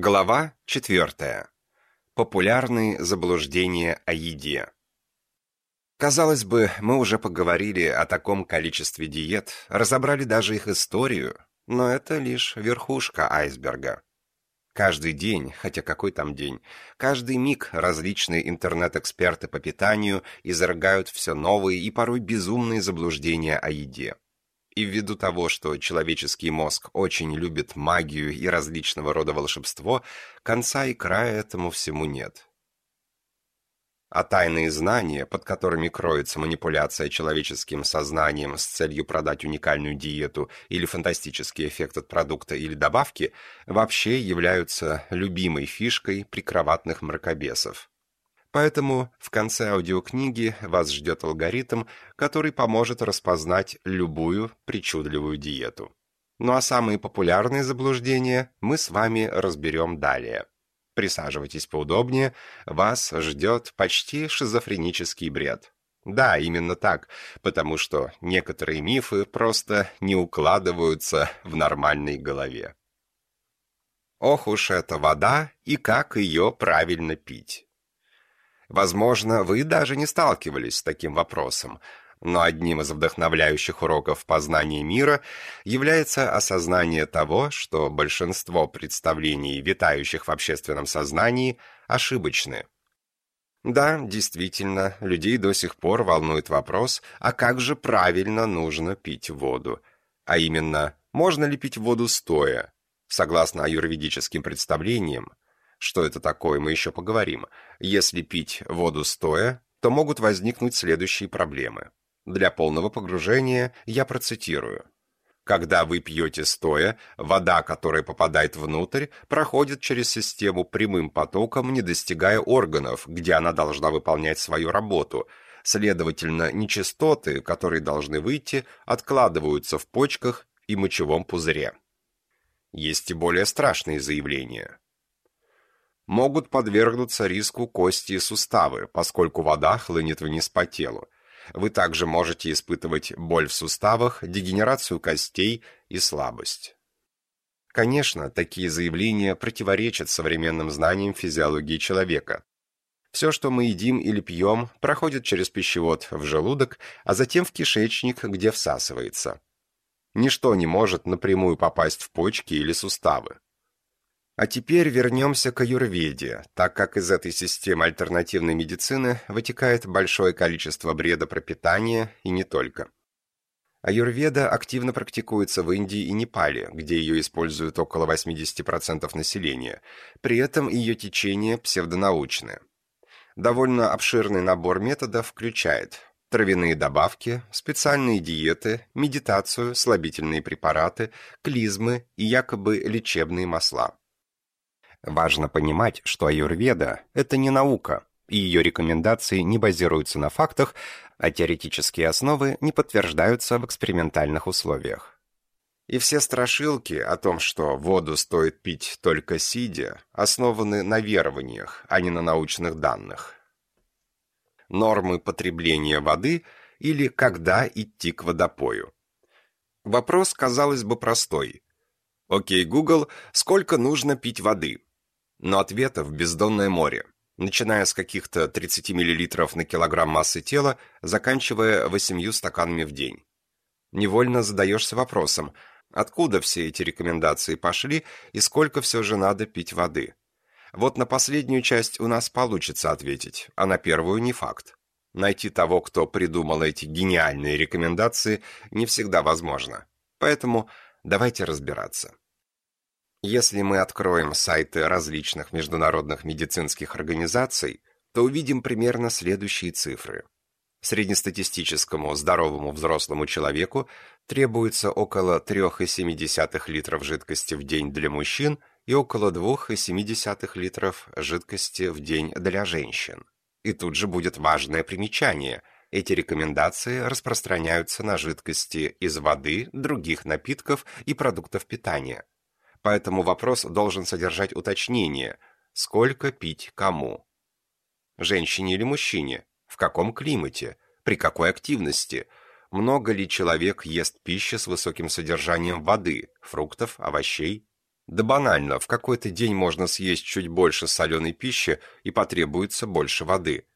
Глава 4. Популярные заблуждения о еде. Казалось бы, мы уже поговорили о таком количестве диет, разобрали даже их историю, но это лишь верхушка айсберга. Каждый день, хотя какой там день, каждый миг различные интернет-эксперты по питанию изрыгают все новые и порой безумные заблуждения о еде. И ввиду того, что человеческий мозг очень любит магию и различного рода волшебство, конца и края этому всему нет. А тайные знания, под которыми кроется манипуляция человеческим сознанием с целью продать уникальную диету или фантастический эффект от продукта или добавки, вообще являются любимой фишкой прикроватных мракобесов. Поэтому в конце аудиокниги вас ждет алгоритм, который поможет распознать любую причудливую диету. Ну а самые популярные заблуждения мы с вами разберем далее. Присаживайтесь поудобнее, вас ждет почти шизофренический бред. Да, именно так, потому что некоторые мифы просто не укладываются в нормальной голове. Ох уж эта вода и как ее правильно пить. Возможно, вы даже не сталкивались с таким вопросом, но одним из вдохновляющих уроков познания мира является осознание того, что большинство представлений, витающих в общественном сознании, ошибочны. Да, действительно, людей до сих пор волнует вопрос, а как же правильно нужно пить воду? А именно, можно ли пить воду стоя? Согласно аюрведическим представлениям, что это такое, мы еще поговорим. Если пить воду стоя, то могут возникнуть следующие проблемы. Для полного погружения я процитирую. Когда вы пьете стоя, вода, которая попадает внутрь, проходит через систему прямым потоком, не достигая органов, где она должна выполнять свою работу. Следовательно, нечистоты, которые должны выйти, откладываются в почках и мочевом пузыре. Есть и более страшные заявления могут подвергнуться риску кости и суставы, поскольку вода хлынет вниз по телу. Вы также можете испытывать боль в суставах, дегенерацию костей и слабость. Конечно, такие заявления противоречат современным знаниям физиологии человека. Все, что мы едим или пьем, проходит через пищевод в желудок, а затем в кишечник, где всасывается. Ничто не может напрямую попасть в почки или суставы. А теперь вернемся к аюрведе, так как из этой системы альтернативной медицины вытекает большое количество бреда про питание и не только. Аюрведа активно практикуется в Индии и Непале, где ее используют около 80% населения, при этом ее течение псевдонаучное. Довольно обширный набор методов включает травяные добавки, специальные диеты, медитацию, слабительные препараты, клизмы и якобы лечебные масла. Важно понимать, что аюрведа – это не наука, и ее рекомендации не базируются на фактах, а теоретические основы не подтверждаются в экспериментальных условиях. И все страшилки о том, что воду стоит пить только сидя, основаны на верованиях, а не на научных данных. Нормы потребления воды или когда идти к водопою. Вопрос, казалось бы, простой. Окей, Google, сколько нужно пить воды? Но ответов бездонное море, начиная с каких-то 30 мл на килограмм массы тела, заканчивая 8 стаканами в день. Невольно задаешься вопросом, откуда все эти рекомендации пошли и сколько все же надо пить воды. Вот на последнюю часть у нас получится ответить, а на первую не факт. Найти того, кто придумал эти гениальные рекомендации, не всегда возможно. Поэтому давайте разбираться. Если мы откроем сайты различных международных медицинских организаций, то увидим примерно следующие цифры. Среднестатистическому здоровому взрослому человеку требуется около 3,7 литров жидкости в день для мужчин и около 2,7 литров жидкости в день для женщин. И тут же будет важное примечание. Эти рекомендации распространяются на жидкости из воды, других напитков и продуктов питания поэтому вопрос должен содержать уточнение «сколько пить кому?». Женщине или мужчине? В каком климате? При какой активности? Много ли человек ест пищи с высоким содержанием воды, фруктов, овощей? Да банально, в какой-то день можно съесть чуть больше соленой пищи и потребуется больше воды.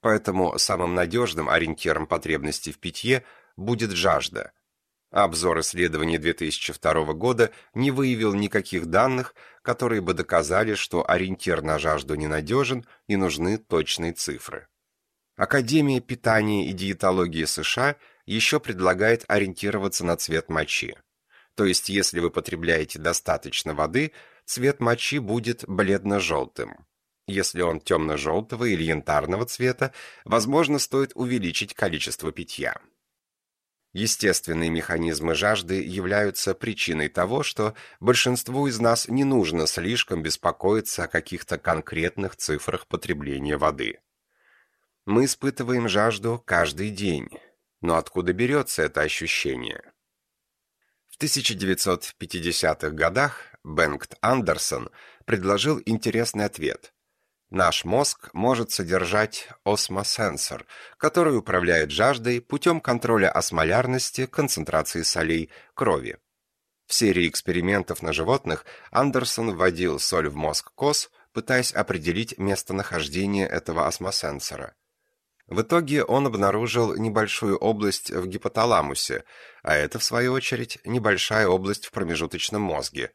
Поэтому самым надежным ориентиром потребности в питье будет жажда. Обзор исследований 2002 года не выявил никаких данных, которые бы доказали, что ориентир на жажду ненадежен и нужны точные цифры. Академия питания и диетологии США еще предлагает ориентироваться на цвет мочи. То есть, если вы потребляете достаточно воды, цвет мочи будет бледно-желтым. Если он темно-желтого или янтарного цвета, возможно, стоит увеличить количество питья. Естественные механизмы жажды являются причиной того, что большинству из нас не нужно слишком беспокоиться о каких-то конкретных цифрах потребления воды. Мы испытываем жажду каждый день, но откуда берется это ощущение? В 1950-х годах Бенгт Андерсон предложил интересный ответ. Наш мозг может содержать осмосенсор, который управляет жаждой путем контроля осмолярности, концентрации солей, крови. В серии экспериментов на животных Андерсон вводил соль в мозг коз, пытаясь определить местонахождение этого осмосенсора. В итоге он обнаружил небольшую область в гипоталамусе, а это, в свою очередь, небольшая область в промежуточном мозге,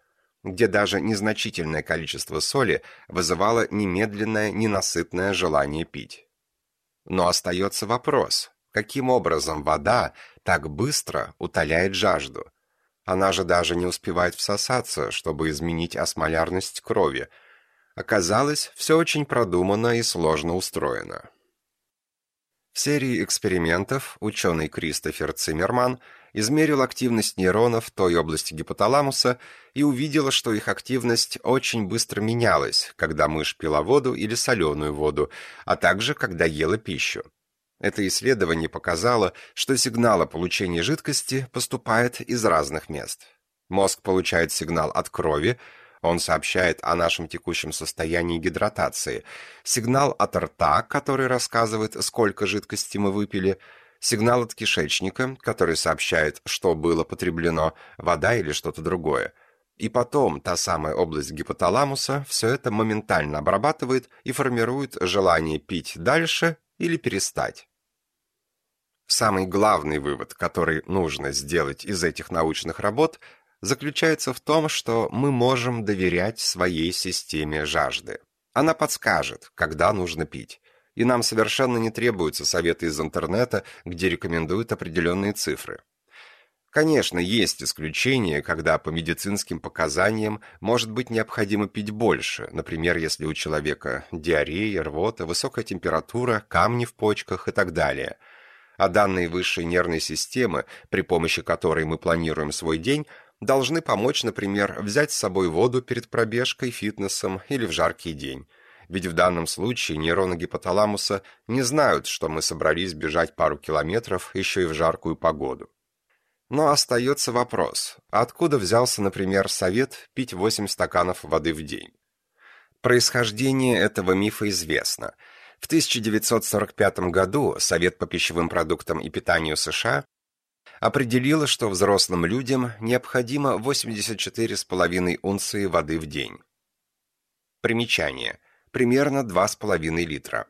где даже незначительное количество соли вызывало немедленное, ненасытное желание пить. Но остается вопрос, каким образом вода так быстро утоляет жажду? Она же даже не успевает всосаться, чтобы изменить осмолярность крови. Оказалось, все очень продумано и сложно устроено. В серии экспериментов ученый Кристофер Циммерман измерил активность нейронов той области гипоталамуса и увидел, что их активность очень быстро менялась, когда мышь пила воду или соленую воду, а также когда ела пищу. Это исследование показало, что сигнал о получении жидкости поступает из разных мест. Мозг получает сигнал от крови, он сообщает о нашем текущем состоянии гидратации. Сигнал от рта, который рассказывает, сколько жидкости мы выпили. Сигнал от кишечника, который сообщает, что было потреблено, вода или что-то другое. И потом та самая область гипоталамуса все это моментально обрабатывает и формирует желание пить дальше или перестать. Самый главный вывод, который нужно сделать из этих научных работ, заключается в том, что мы можем доверять своей системе жажды. Она подскажет, когда нужно пить. И нам совершенно не требуются советы из интернета, где рекомендуют определенные цифры. Конечно, есть исключения, когда по медицинским показаниям может быть необходимо пить больше, например, если у человека диарея, рвота, высокая температура, камни в почках и так далее. А данные высшей нервной системы, при помощи которой мы планируем свой день, должны помочь, например, взять с собой воду перед пробежкой, фитнесом или в жаркий день. Ведь в данном случае нейроны гипоталамуса не знают, что мы собрались бежать пару километров еще и в жаркую погоду. Но остается вопрос, откуда взялся, например, совет пить 8 стаканов воды в день? Происхождение этого мифа известно. В 1945 году Совет по пищевым продуктам и питанию США определила, что взрослым людям необходимо 84,5 унции воды в день. Примечание. Примерно 2,5 литра.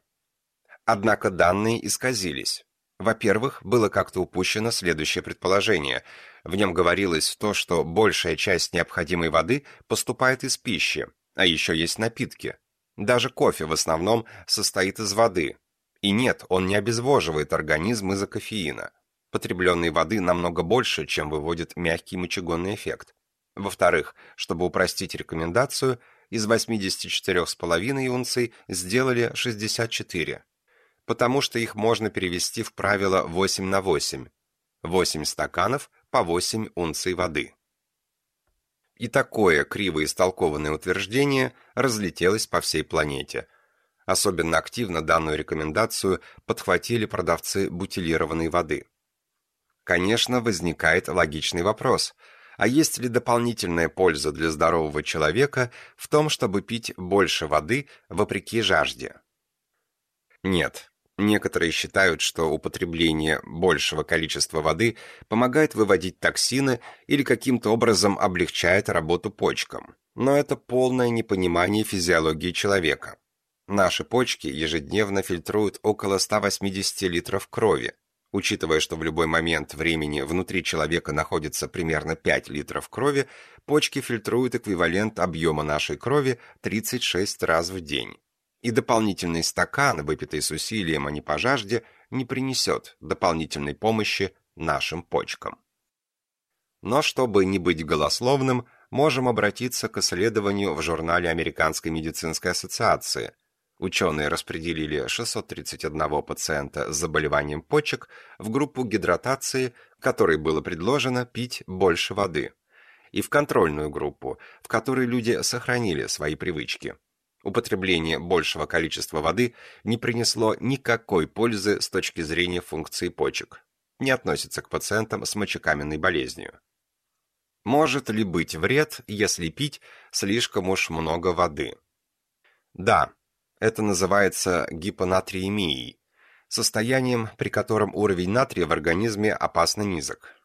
Однако данные исказились. Во-первых, было как-то упущено следующее предположение. В нем говорилось то, что большая часть необходимой воды поступает из пищи, а еще есть напитки. Даже кофе в основном состоит из воды. И нет, он не обезвоживает организм из-за кофеина. Потребленной воды намного больше, чем выводит мягкий мочегонный эффект. Во-вторых, чтобы упростить рекомендацию, из 84,5 унций сделали 64, потому что их можно перевести в правило 8 на 8. 8 стаканов по 8 унций воды. И такое криво истолкованное утверждение разлетелось по всей планете. Особенно активно данную рекомендацию подхватили продавцы бутилированной воды. Конечно, возникает логичный вопрос. А есть ли дополнительная польза для здорового человека в том, чтобы пить больше воды вопреки жажде? Нет. Некоторые считают, что употребление большего количества воды помогает выводить токсины или каким-то образом облегчает работу почкам. Но это полное непонимание физиологии человека. Наши почки ежедневно фильтруют около 180 литров крови. Учитывая, что в любой момент времени внутри человека находится примерно 5 литров крови, почки фильтруют эквивалент объема нашей крови 36 раз в день. И дополнительный стакан, выпитый с усилием, а не по жажде, не принесет дополнительной помощи нашим почкам. Но чтобы не быть голословным, можем обратиться к исследованию в журнале Американской медицинской ассоциации – Ученые распределили 631 пациента с заболеванием почек в группу гидратации, которой было предложено пить больше воды, и в контрольную группу, в которой люди сохранили свои привычки. Употребление большего количества воды не принесло никакой пользы с точки зрения функции почек. Не относится к пациентам с мочекаменной болезнью. Может ли быть вред, если пить слишком уж много воды? Да, это называется гипонатриемией, состоянием, при котором уровень натрия в организме опасно низок.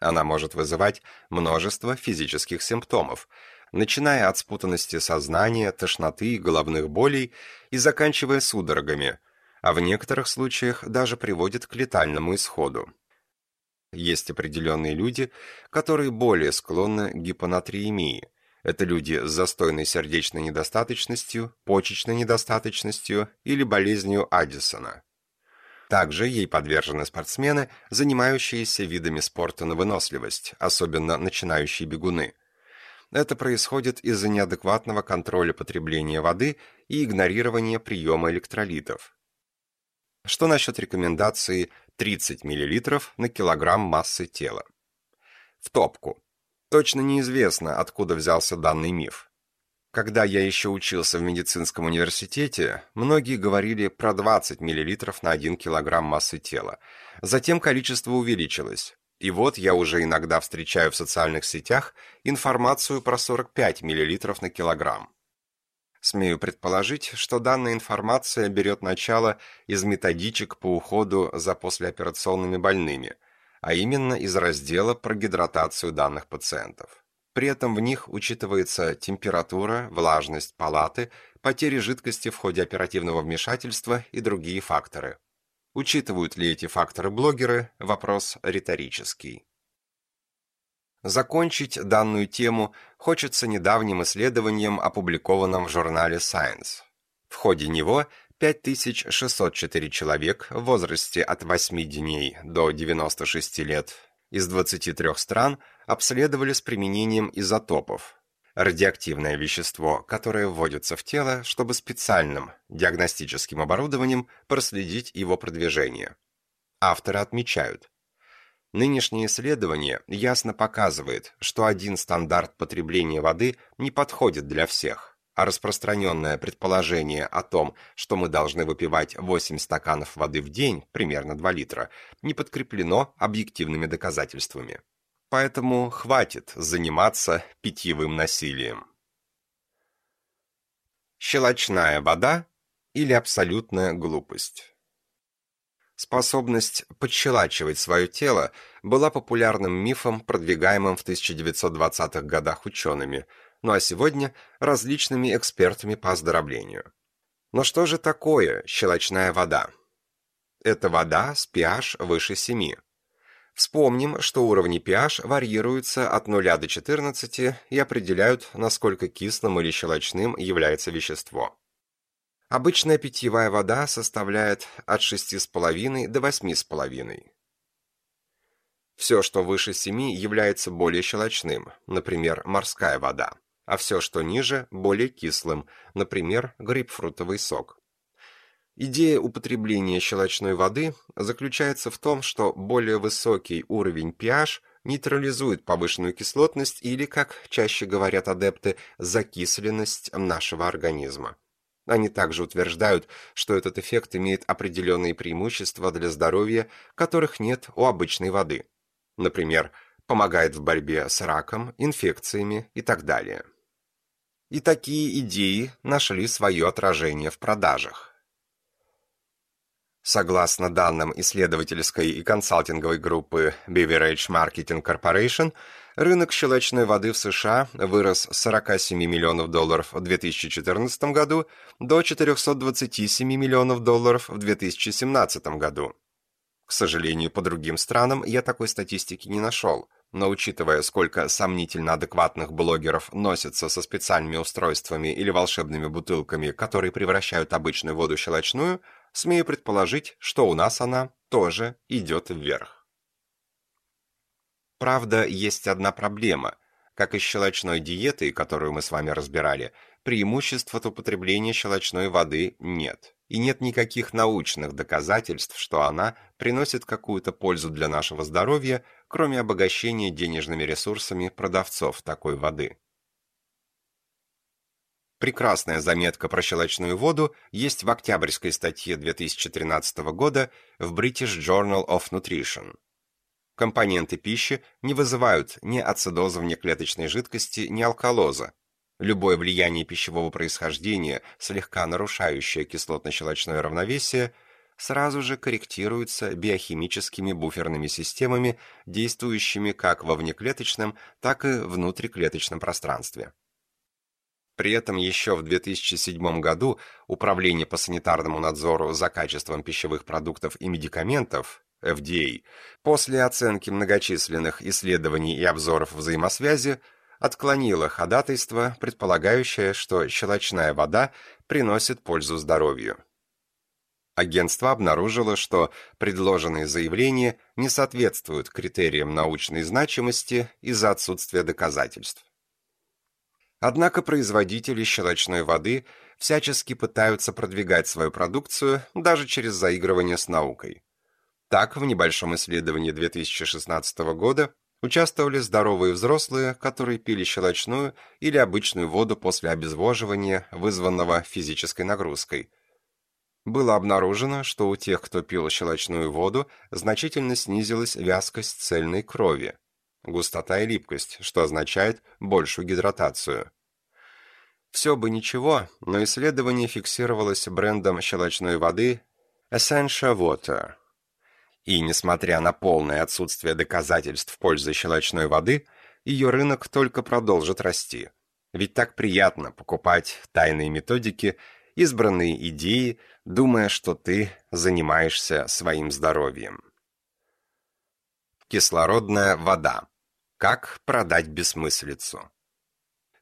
Она может вызывать множество физических симптомов, начиная от спутанности сознания, тошноты, головных болей и заканчивая судорогами, а в некоторых случаях даже приводит к летальному исходу. Есть определенные люди, которые более склонны к гипонатриемии, это люди с застойной сердечной недостаточностью, почечной недостаточностью или болезнью Аддисона. Также ей подвержены спортсмены, занимающиеся видами спорта на выносливость, особенно начинающие бегуны. Это происходит из-за неадекватного контроля потребления воды и игнорирования приема электролитов. Что насчет рекомендации 30 мл на килограмм массы тела? В топку. Точно неизвестно, откуда взялся данный миф. Когда я еще учился в медицинском университете, многие говорили про 20 мл на 1 кг массы тела. Затем количество увеличилось. И вот я уже иногда встречаю в социальных сетях информацию про 45 мл на килограмм. Смею предположить, что данная информация берет начало из методичек по уходу за послеоперационными больными, а именно из раздела про гидратацию данных пациентов. При этом в них учитывается температура, влажность палаты, потери жидкости в ходе оперативного вмешательства и другие факторы. Учитывают ли эти факторы блогеры – вопрос риторический. Закончить данную тему хочется недавним исследованием, опубликованным в журнале Science. В ходе него 5604 человек в возрасте от 8 дней до 96 лет из 23 стран обследовали с применением изотопов. Радиоактивное вещество, которое вводится в тело, чтобы специальным диагностическим оборудованием проследить его продвижение. Авторы отмечают, Нынешнее исследование ясно показывает, что один стандарт потребления воды не подходит для всех а распространенное предположение о том, что мы должны выпивать 8 стаканов воды в день, примерно 2 литра, не подкреплено объективными доказательствами. Поэтому хватит заниматься питьевым насилием. Щелочная вода или абсолютная глупость? Способность подщелачивать свое тело была популярным мифом, продвигаемым в 1920-х годах учеными – ну а сегодня различными экспертами по оздоровлению. Но что же такое щелочная вода? Это вода с pH выше 7. Вспомним, что уровни pH варьируются от 0 до 14 и определяют, насколько кислым или щелочным является вещество. Обычная питьевая вода составляет от 6,5 до 8,5. Все, что выше 7, является более щелочным, например, морская вода а все, что ниже, более кислым, например, грейпфрутовый сок. Идея употребления щелочной воды заключается в том, что более высокий уровень pH нейтрализует повышенную кислотность или, как чаще говорят адепты, закисленность нашего организма. Они также утверждают, что этот эффект имеет определенные преимущества для здоровья, которых нет у обычной воды. Например, помогает в борьбе с раком, инфекциями и так далее и такие идеи нашли свое отражение в продажах. Согласно данным исследовательской и консалтинговой группы Beverage Marketing Corporation, Рынок щелочной воды в США вырос с 47 миллионов долларов в 2014 году до 427 миллионов долларов в 2017 году. К сожалению, по другим странам я такой статистики не нашел, но учитывая, сколько сомнительно адекватных блогеров носятся со специальными устройствами или волшебными бутылками, которые превращают обычную воду в щелочную, смею предположить, что у нас она тоже идет вверх. Правда, есть одна проблема. Как и щелочной диеты, которую мы с вами разбирали, преимуществ от употребления щелочной воды нет. И нет никаких научных доказательств, что она приносит какую-то пользу для нашего здоровья, кроме обогащения денежными ресурсами продавцов такой воды. Прекрасная заметка про щелочную воду есть в октябрьской статье 2013 года в British Journal of Nutrition. Компоненты пищи не вызывают ни ацидоза внеклеточной жидкости, ни алкалоза. Любое влияние пищевого происхождения, слегка нарушающее кислотно-щелочное равновесие, сразу же корректируется биохимическими буферными системами, действующими как во внеклеточном, так и внутриклеточном пространстве. При этом еще в 2007 году Управление по санитарному надзору за качеством пищевых продуктов и медикаментов FDA, после оценки многочисленных исследований и обзоров взаимосвязи, отклонило ходатайство, предполагающее, что щелочная вода приносит пользу здоровью. Агентство обнаружило, что предложенные заявления не соответствуют критериям научной значимости из-за отсутствия доказательств. Однако производители щелочной воды всячески пытаются продвигать свою продукцию даже через заигрывание с наукой. Так, в небольшом исследовании 2016 года участвовали здоровые взрослые, которые пили щелочную или обычную воду после обезвоживания, вызванного физической нагрузкой. Было обнаружено, что у тех, кто пил щелочную воду, значительно снизилась вязкость цельной крови, густота и липкость, что означает большую гидратацию. Все бы ничего, но исследование фиксировалось брендом щелочной воды Essentia Water – и, несмотря на полное отсутствие доказательств в пользу щелочной воды, ее рынок только продолжит расти. Ведь так приятно покупать тайные методики, избранные идеи, думая, что ты занимаешься своим здоровьем. Кислородная вода. Как продать бессмыслицу?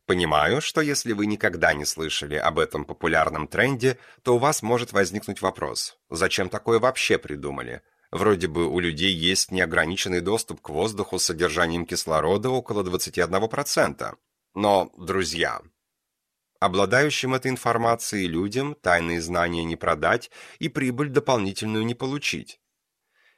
Понимаю, что если вы никогда не слышали об этом популярном тренде, то у вас может возникнуть вопрос, зачем такое вообще придумали? Вроде бы у людей есть неограниченный доступ к воздуху с содержанием кислорода около 21%. Но, друзья, обладающим этой информацией людям тайные знания не продать и прибыль дополнительную не получить.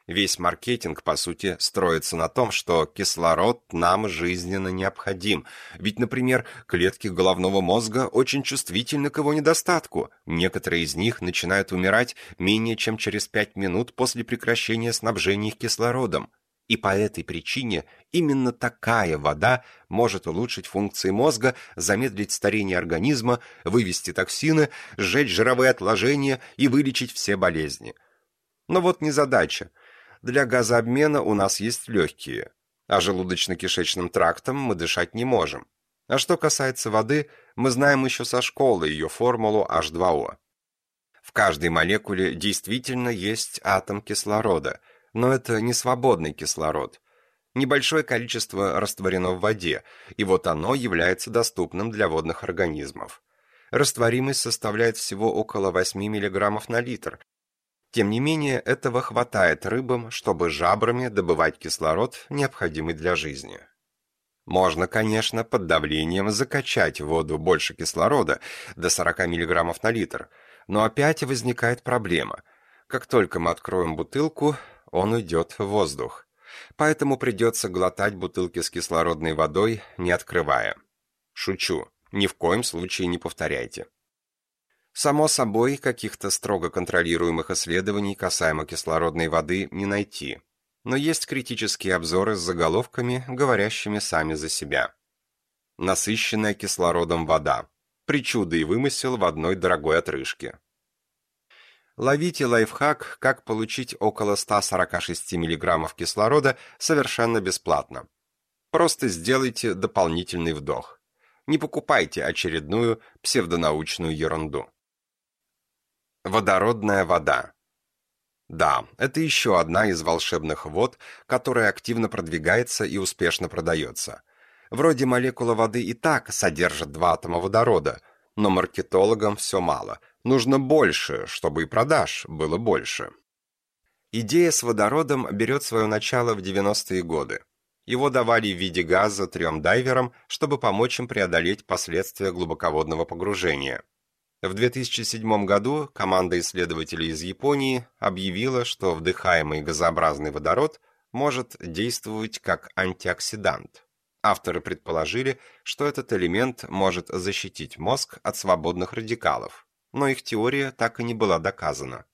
Весь маркетинг, по сути, строится на том, что кислород нам жизненно необходим. Ведь, например, клетки головного мозга очень чувствительны к его недостатку. Некоторые из них начинают умирать менее чем через 5 минут после прекращения снабжения их кислородом. И по этой причине именно такая вода может улучшить функции мозга, замедлить старение организма, вывести токсины, сжечь жировые отложения и вылечить все болезни. Но вот незадача – для газообмена у нас есть легкие, а желудочно-кишечным трактом мы дышать не можем. А что касается воды, мы знаем еще со школы ее формулу H2O. В каждой молекуле действительно есть атом кислорода, но это не свободный кислород. Небольшое количество растворено в воде, и вот оно является доступным для водных организмов. Растворимость составляет всего около 8 мг на литр, тем не менее, этого хватает рыбам, чтобы жабрами добывать кислород, необходимый для жизни. Можно, конечно, под давлением закачать в воду больше кислорода, до 40 мг на литр, но опять возникает проблема. Как только мы откроем бутылку, он уйдет в воздух. Поэтому придется глотать бутылки с кислородной водой, не открывая. Шучу, ни в коем случае не повторяйте. Само собой, каких-то строго контролируемых исследований касаемо кислородной воды не найти. Но есть критические обзоры с заголовками, говорящими сами за себя. Насыщенная кислородом вода. Причуда и вымысел в одной дорогой отрыжке. Ловите лайфхак, как получить около 146 мг кислорода совершенно бесплатно. Просто сделайте дополнительный вдох. Не покупайте очередную псевдонаучную ерунду. Водородная вода. Да, это еще одна из волшебных вод, которая активно продвигается и успешно продается. Вроде молекула воды и так содержит два атома водорода, но маркетологам все мало. Нужно больше, чтобы и продаж было больше. Идея с водородом берет свое начало в 90-е годы. Его давали в виде газа трем дайверам, чтобы помочь им преодолеть последствия глубоководного погружения. В 2007 году команда исследователей из Японии объявила, что вдыхаемый газообразный водород может действовать как антиоксидант. Авторы предположили, что этот элемент может защитить мозг от свободных радикалов, но их теория так и не была доказана.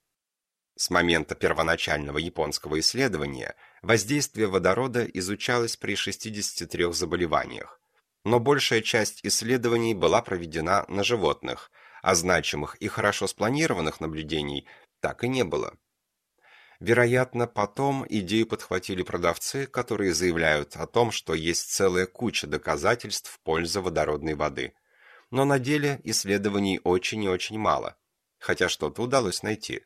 С момента первоначального японского исследования воздействие водорода изучалось при 63 заболеваниях, но большая часть исследований была проведена на животных – а значимых и хорошо спланированных наблюдений так и не было. Вероятно, потом идею подхватили продавцы, которые заявляют о том, что есть целая куча доказательств в пользу водородной воды. Но на деле исследований очень и очень мало. Хотя что-то удалось найти.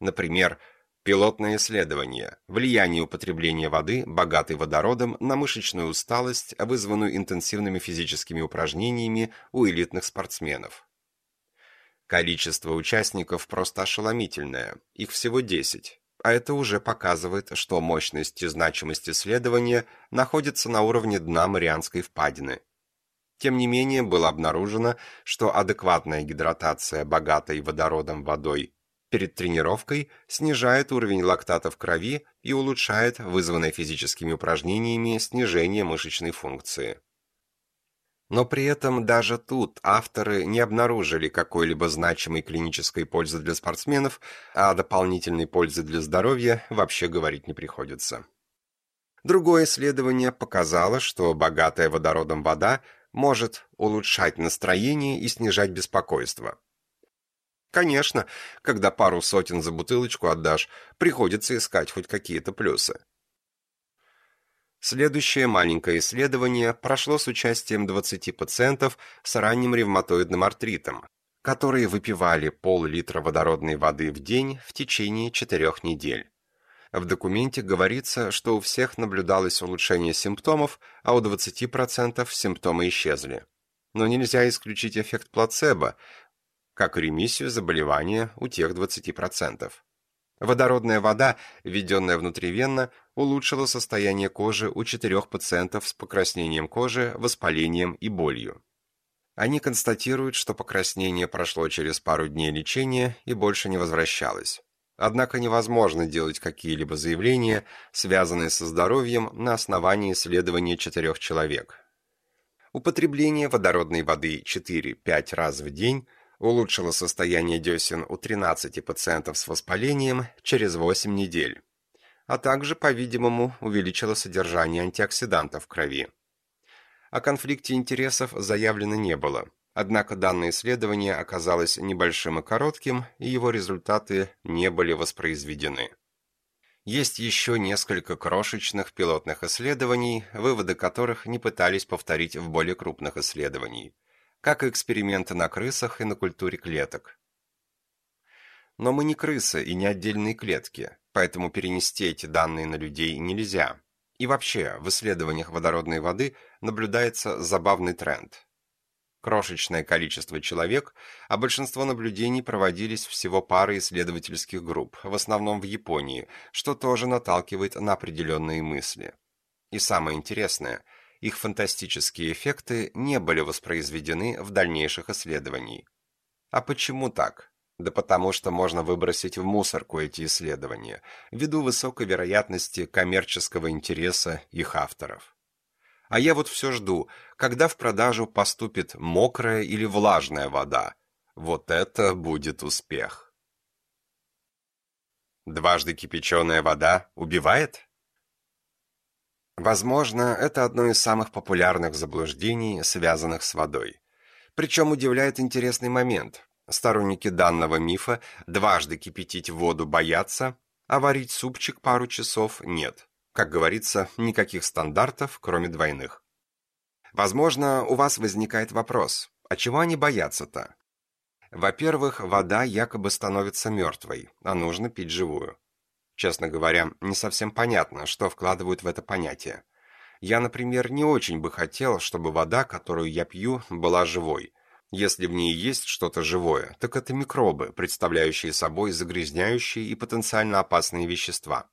Например, пилотное исследование «Влияние употребления воды, богатой водородом, на мышечную усталость, вызванную интенсивными физическими упражнениями у элитных спортсменов». Количество участников просто ошеломительное, их всего 10, а это уже показывает, что мощность и значимость исследования находятся на уровне дна Марианской впадины. Тем не менее, было обнаружено, что адекватная гидратация богатой водородом водой перед тренировкой снижает уровень лактата в крови и улучшает вызванное физическими упражнениями снижение мышечной функции. Но при этом даже тут авторы не обнаружили какой-либо значимой клинической пользы для спортсменов, а дополнительной пользе для здоровья вообще говорить не приходится. Другое исследование показало, что богатая водородом вода может улучшать настроение и снижать беспокойство. Конечно, когда пару сотен за бутылочку отдашь, приходится искать хоть какие-то плюсы. Следующее маленькое исследование прошло с участием 20 пациентов с ранним ревматоидным артритом, которые выпивали пол-литра водородной воды в день в течение четырех недель. В документе говорится, что у всех наблюдалось улучшение симптомов, а у 20% симптомы исчезли. Но нельзя исключить эффект плацебо, как ремиссию заболевания у тех 20%. Водородная вода, введенная внутривенно, улучшила состояние кожи у четырех пациентов с покраснением кожи, воспалением и болью. Они констатируют, что покраснение прошло через пару дней лечения и больше не возвращалось. Однако невозможно делать какие-либо заявления, связанные со здоровьем, на основании исследования четырех человек. Употребление водородной воды 4-5 раз в день – улучшило состояние десен у 13 пациентов с воспалением через 8 недель, а также, по-видимому, увеличило содержание антиоксидантов в крови. О конфликте интересов заявлено не было, однако данное исследование оказалось небольшим и коротким, и его результаты не были воспроизведены. Есть еще несколько крошечных пилотных исследований, выводы которых не пытались повторить в более крупных исследованиях как и эксперименты на крысах и на культуре клеток. Но мы не крысы и не отдельные клетки, поэтому перенести эти данные на людей нельзя. И вообще, в исследованиях водородной воды наблюдается забавный тренд. Крошечное количество человек, а большинство наблюдений проводились всего парой исследовательских групп, в основном в Японии, что тоже наталкивает на определенные мысли. И самое интересное – их фантастические эффекты не были воспроизведены в дальнейших исследованиях. А почему так? Да потому что можно выбросить в мусорку эти исследования, ввиду высокой вероятности коммерческого интереса их авторов. А я вот все жду, когда в продажу поступит мокрая или влажная вода. Вот это будет успех. Дважды кипяченая вода убивает? Возможно, это одно из самых популярных заблуждений, связанных с водой. Причем удивляет интересный момент. Сторонники данного мифа дважды кипятить воду боятся, а варить супчик пару часов нет. Как говорится, никаких стандартов, кроме двойных. Возможно, у вас возникает вопрос, а чего они боятся-то? Во-первых, вода якобы становится мертвой, а нужно пить живую. Честно говоря, не совсем понятно, что вкладывают в это понятие. Я, например, не очень бы хотел, чтобы вода, которую я пью, была живой. Если в ней есть что-то живое, так это микробы, представляющие собой загрязняющие и потенциально опасные вещества.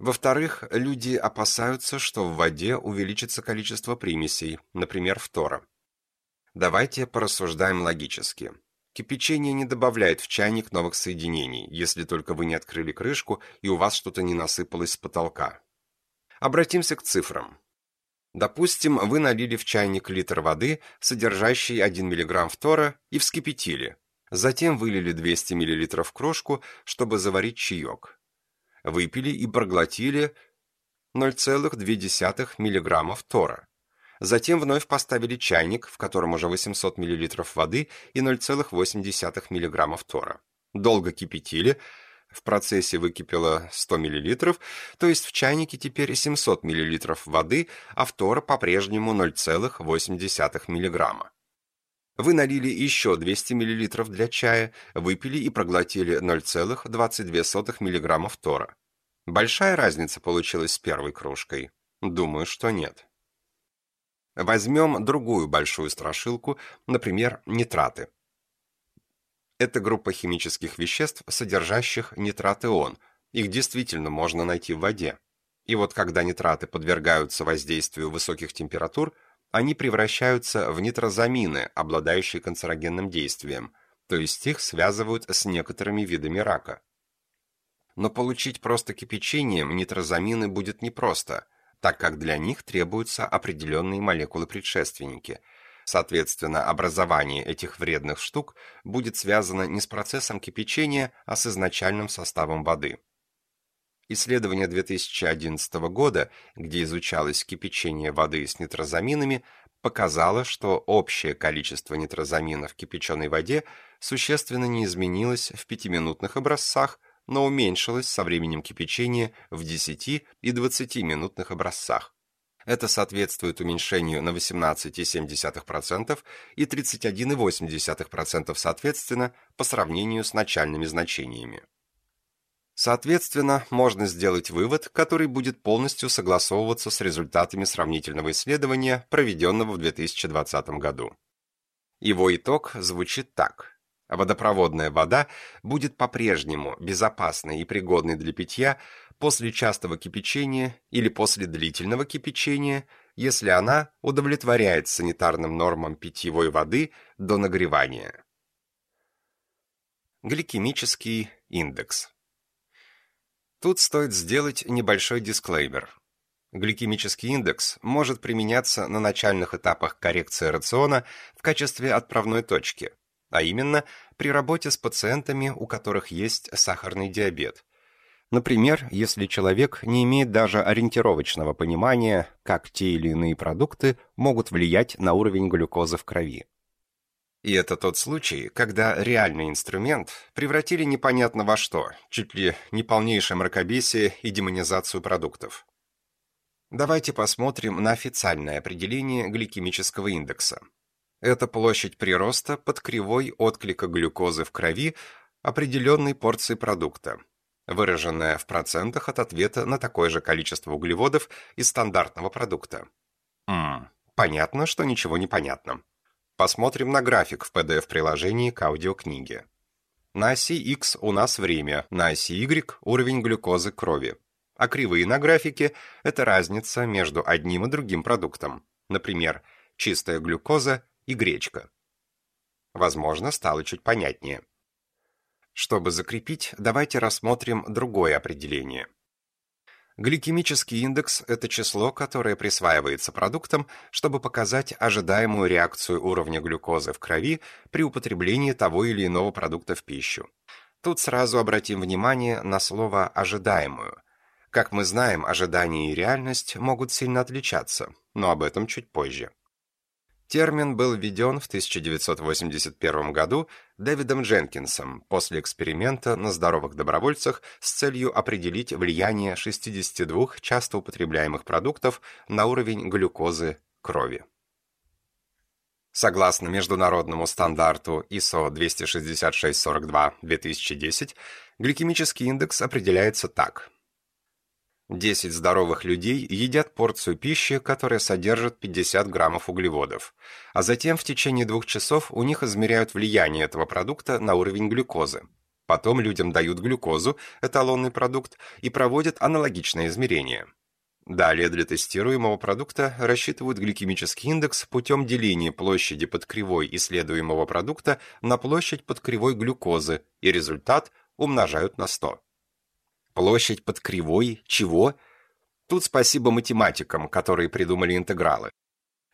Во-вторых, люди опасаются, что в воде увеличится количество примесей, например, фтора. Давайте порассуждаем логически. Кипячение не добавляет в чайник новых соединений, если только вы не открыли крышку и у вас что-то не насыпалось с потолка. Обратимся к цифрам. Допустим, вы налили в чайник литр воды, содержащий 1 мг фтора, и вскипятили. Затем вылили 200 мл в кружку, чтобы заварить чаек выпили и проглотили 0,2 мг фтора. Затем вновь поставили чайник, в котором уже 800 мл воды и 0,8 мг фтора. Долго кипятили, в процессе выкипело 100 мл, то есть в чайнике теперь 700 мл воды, а фтора по-прежнему 0,8 мг. Вы налили еще 200 мл для чая, выпили и проглотили 0,22 мг фтора. Большая разница получилась с первой кружкой? Думаю, что нет. Возьмем другую большую страшилку, например, нитраты. Это группа химических веществ, содержащих нитрат ион. Их действительно можно найти в воде. И вот когда нитраты подвергаются воздействию высоких температур, они превращаются в нитрозамины, обладающие канцерогенным действием, то есть их связывают с некоторыми видами рака. Но получить просто кипячением нитрозамины будет непросто, так как для них требуются определенные молекулы-предшественники. Соответственно, образование этих вредных штук будет связано не с процессом кипячения, а с изначальным составом воды. Исследование 2011 года, где изучалось кипячение воды с нитрозаминами, показало, что общее количество нитрозаминов в кипяченой воде существенно не изменилось в пятиминутных образцах, но уменьшилось со временем кипячения в 10 и 20-минутных образцах. Это соответствует уменьшению на 18,7% и 31,8% соответственно по сравнению с начальными значениями. Соответственно, можно сделать вывод, который будет полностью согласовываться с результатами сравнительного исследования, проведенного в 2020 году. Его итог звучит так. Водопроводная вода будет по-прежнему безопасной и пригодной для питья после частого кипячения или после длительного кипячения, если она удовлетворяет санитарным нормам питьевой воды до нагревания. Гликемический индекс Тут стоит сделать небольшой дисклеймер. Гликемический индекс может применяться на начальных этапах коррекции рациона в качестве отправной точки, а именно при работе с пациентами, у которых есть сахарный диабет. Например, если человек не имеет даже ориентировочного понимания, как те или иные продукты могут влиять на уровень глюкозы в крови. И это тот случай, когда реальный инструмент превратили непонятно во что, чуть ли не полнейшее мракобесие и демонизацию продуктов. Давайте посмотрим на официальное определение гликемического индекса. Это площадь прироста под кривой отклика глюкозы в крови определенной порции продукта, выраженная в процентах от ответа на такое же количество углеводов из стандартного продукта. Ммм, понятно, что ничего не понятно. Посмотрим на график в PDF-приложении к аудиокниге. На оси X у нас время, на оси Y – уровень глюкозы крови. А кривые на графике – это разница между одним и другим продуктом. Например, чистая глюкоза и гречка. Возможно, стало чуть понятнее. Чтобы закрепить, давайте рассмотрим другое определение – Гликемический индекс – это число, которое присваивается продуктам, чтобы показать ожидаемую реакцию уровня глюкозы в крови при употреблении того или иного продукта в пищу. Тут сразу обратим внимание на слово «ожидаемую». Как мы знаем, ожидание и реальность могут сильно отличаться, но об этом чуть позже. Термин был введен в 1981 году Дэвидом Дженкинсом после эксперимента на здоровых добровольцах с целью определить влияние 62 часто употребляемых продуктов на уровень глюкозы крови. Согласно международному стандарту ISO 266-42-2010, гликемический индекс определяется так – 10 здоровых людей едят порцию пищи, которая содержит 50 граммов углеводов, а затем в течение двух часов у них измеряют влияние этого продукта на уровень глюкозы. Потом людям дают глюкозу, эталонный продукт, и проводят аналогичное измерение. Далее для тестируемого продукта рассчитывают гликемический индекс путем деления площади под кривой исследуемого продукта на площадь под кривой глюкозы, и результат умножают на 100. Площадь под кривой чего? Тут спасибо математикам, которые придумали интегралы.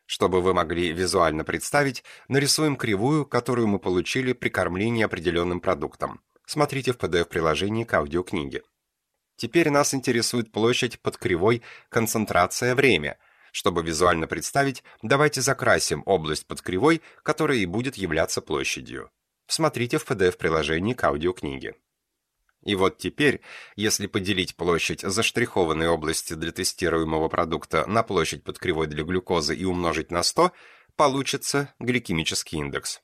Чтобы вы могли визуально представить, нарисуем кривую, которую мы получили при кормлении определенным продуктом. Смотрите в PDF-приложении к аудиокниге. Теперь нас интересует площадь под кривой концентрация время. Чтобы визуально представить, давайте закрасим область под кривой, которая и будет являться площадью. Смотрите в PDF-приложении к аудиокниге. И вот теперь, если поделить площадь заштрихованной области для тестируемого продукта на площадь под кривой для глюкозы и умножить на 100, получится гликемический индекс.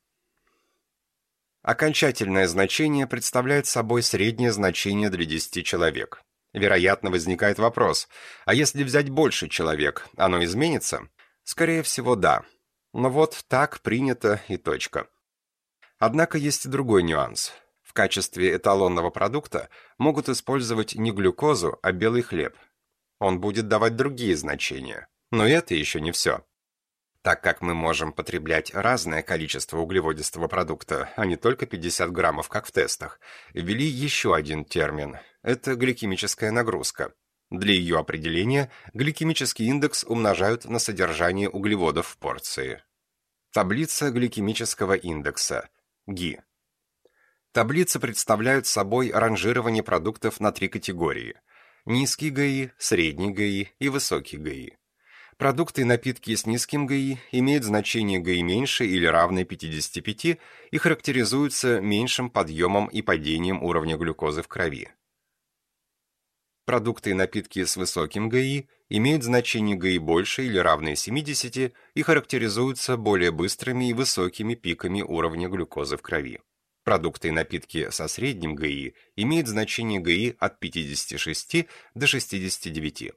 Окончательное значение представляет собой среднее значение для 10 человек. Вероятно, возникает вопрос, а если взять больше человек, оно изменится? Скорее всего, да. Но вот так принято и точка. Однако есть и другой нюанс. В качестве эталонного продукта могут использовать не глюкозу, а белый хлеб. Он будет давать другие значения. Но это еще не все. Так как мы можем потреблять разное количество углеводистого продукта, а не только 50 граммов, как в тестах, ввели еще один термин – это гликемическая нагрузка. Для ее определения гликемический индекс умножают на содержание углеводов в порции. Таблица гликемического индекса – ГИ. Таблицы представляют собой ранжирование продуктов на три категории – низкий ГАИ, средний ГАИ и высокий ГАИ. Продукты и напитки с низким ГАИ имеют значение ГАИ меньше или равное 55 и характеризуются меньшим подъемом и падением уровня глюкозы в крови. Продукты и напитки с высоким ГАИ имеют значение ГАИ больше или равное 70 и характеризуются более быстрыми и высокими пиками уровня глюкозы в крови. Продукты и напитки со средним ГИ имеют значение ГИ от 56 до 69.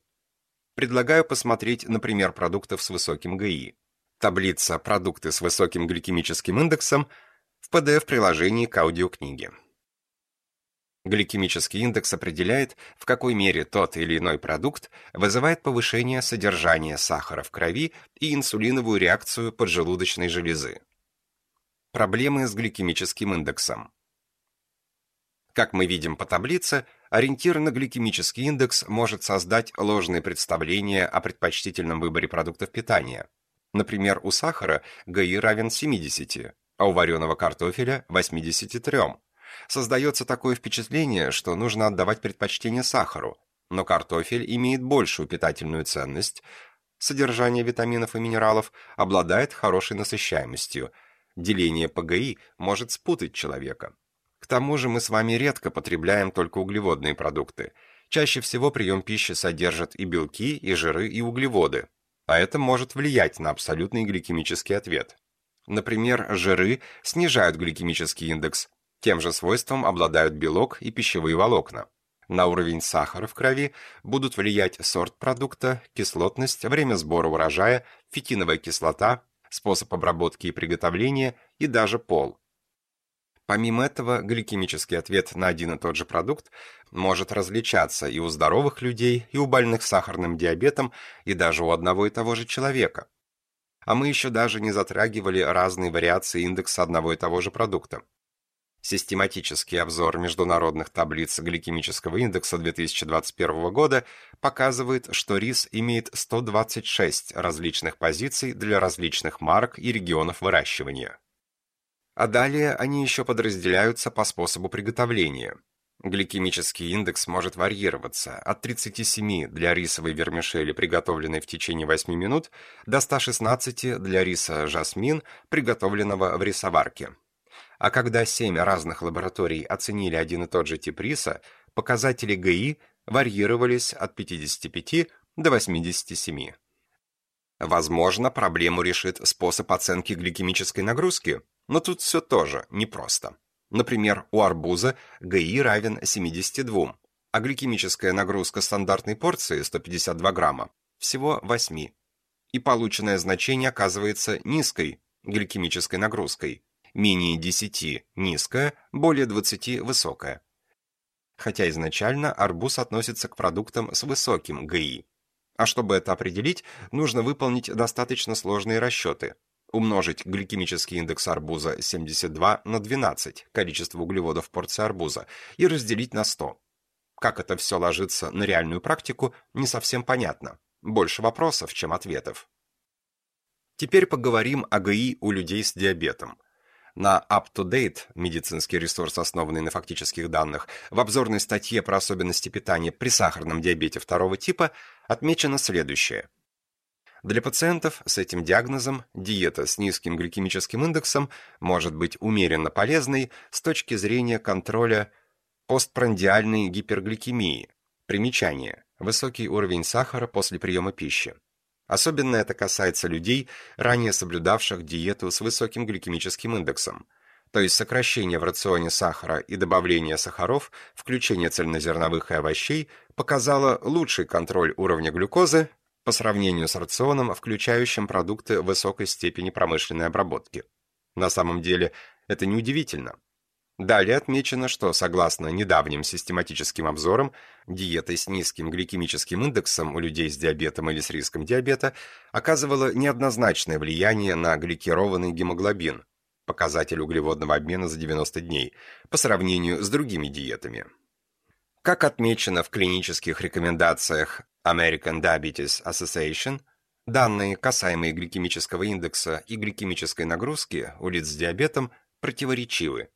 Предлагаю посмотреть, например, продуктов с высоким ГИ. Таблица «Продукты с высоким гликемическим индексом» в PDF-приложении к аудиокниге. Гликемический индекс определяет, в какой мере тот или иной продукт вызывает повышение содержания сахара в крови и инсулиновую реакцию поджелудочной железы. Проблемы с гликемическим индексом. Как мы видим по таблице, ориентир на гликемический индекс может создать ложные представления о предпочтительном выборе продуктов питания. Например, у сахара ГИ равен 70, а у вареного картофеля 83. Создается такое впечатление, что нужно отдавать предпочтение сахару, но картофель имеет большую питательную ценность, содержание витаминов и минералов обладает хорошей насыщаемостью – Деление по ГАИ может спутать человека. К тому же мы с вами редко потребляем только углеводные продукты. Чаще всего прием пищи содержит и белки, и жиры, и углеводы. А это может влиять на абсолютный гликемический ответ. Например, жиры снижают гликемический индекс. Тем же свойством обладают белок и пищевые волокна. На уровень сахара в крови будут влиять сорт продукта, кислотность, время сбора урожая, фитиновая кислота, способ обработки и приготовления и даже пол. Помимо этого, гликемический ответ на один и тот же продукт может различаться и у здоровых людей, и у больных сахарным диабетом, и даже у одного и того же человека. А мы еще даже не затрагивали разные вариации индекса одного и того же продукта. Систематический обзор международных таблиц гликемического индекса 2021 года показывает, что рис имеет 126 различных позиций для различных марок и регионов выращивания. А далее они еще подразделяются по способу приготовления. Гликемический индекс может варьироваться от 37 для рисовой вермишели, приготовленной в течение 8 минут, до 116 для риса жасмин, приготовленного в рисоварке. А когда 7 разных лабораторий оценили один и тот же тип риса, показатели ГИ варьировались от 55 до 87. Возможно, проблему решит способ оценки гликемической нагрузки, но тут все тоже непросто. Например, у арбуза ГИ равен 72, а гликемическая нагрузка стандартной порции 152 грамма всего 8. И полученное значение оказывается низкой гликемической нагрузкой, менее 10 низкая, более 20 высокая. Хотя изначально арбуз относится к продуктам с высоким ГИ. А чтобы это определить, нужно выполнить достаточно сложные расчеты – умножить гликемический индекс арбуза 72 на 12, количество углеводов в порции арбуза, и разделить на 100. Как это все ложится на реальную практику, не совсем понятно. Больше вопросов, чем ответов. Теперь поговорим о ГИ у людей с диабетом. На UpToDate, медицинский ресурс, основанный на фактических данных, в обзорной статье про особенности питания при сахарном диабете второго типа отмечено следующее – для пациентов с этим диагнозом диета с низким гликемическим индексом может быть умеренно полезной с точки зрения контроля постпрандиальной гипергликемии. Примечание. Высокий уровень сахара после приема пищи. Особенно это касается людей, ранее соблюдавших диету с высоким гликемическим индексом, то есть сокращение в рационе сахара и добавление сахаров, включение цельнозерновых и овощей, показало лучший контроль уровня глюкозы по сравнению с рационом, включающим продукты высокой степени промышленной обработки. На самом деле, это неудивительно. Далее отмечено, что, согласно недавним систематическим обзорам, диета с низким гликемическим индексом у людей с диабетом или с риском диабета оказывала неоднозначное влияние на гликированный гемоглобин, показатель углеводного обмена за 90 дней, по сравнению с другими диетами. Как отмечено в клинических рекомендациях American Diabetes Association, данные, касаемые гликемического индекса и гликемической нагрузки у лиц с диабетом, противоречивы.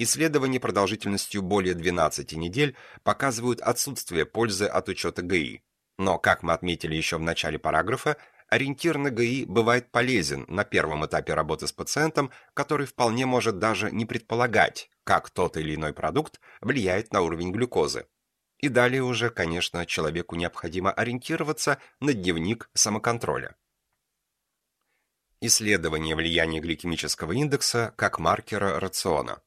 Исследования продолжительностью более 12 недель показывают отсутствие пользы от учета ГИ. Но, как мы отметили еще в начале параграфа, ориентир на ГИ бывает полезен на первом этапе работы с пациентом, который вполне может даже не предполагать, как тот или иной продукт влияет на уровень глюкозы. И далее уже, конечно, человеку необходимо ориентироваться на дневник самоконтроля. Исследование влияния гликемического индекса как маркера рациона.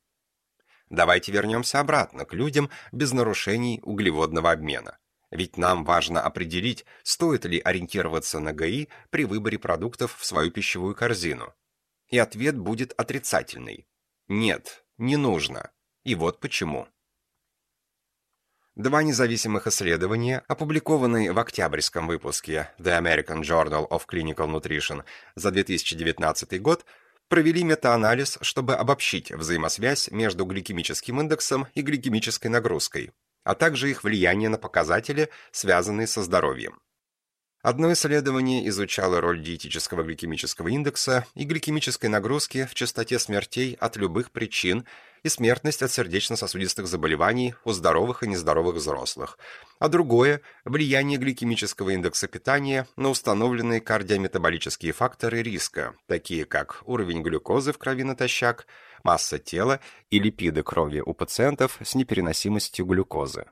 Давайте вернемся обратно к людям без нарушений углеводного обмена. Ведь нам важно определить, стоит ли ориентироваться на ГАИ при выборе продуктов в свою пищевую корзину. И ответ будет отрицательный. Нет, не нужно. И вот почему. Два независимых исследования, опубликованные в октябрьском выпуске The American Journal of Clinical Nutrition за 2019 год, провели метаанализ, чтобы обобщить взаимосвязь между гликемическим индексом и гликемической нагрузкой, а также их влияние на показатели, связанные со здоровьем. Одно исследование изучало роль диетического гликемического индекса и гликемической нагрузки в частоте смертей от любых причин – и смертность от сердечно-сосудистых заболеваний у здоровых и нездоровых взрослых, а другое – влияние гликемического индекса питания на установленные кардиометаболические факторы риска, такие как уровень глюкозы в крови натощак, масса тела и липиды крови у пациентов с непереносимостью глюкозы.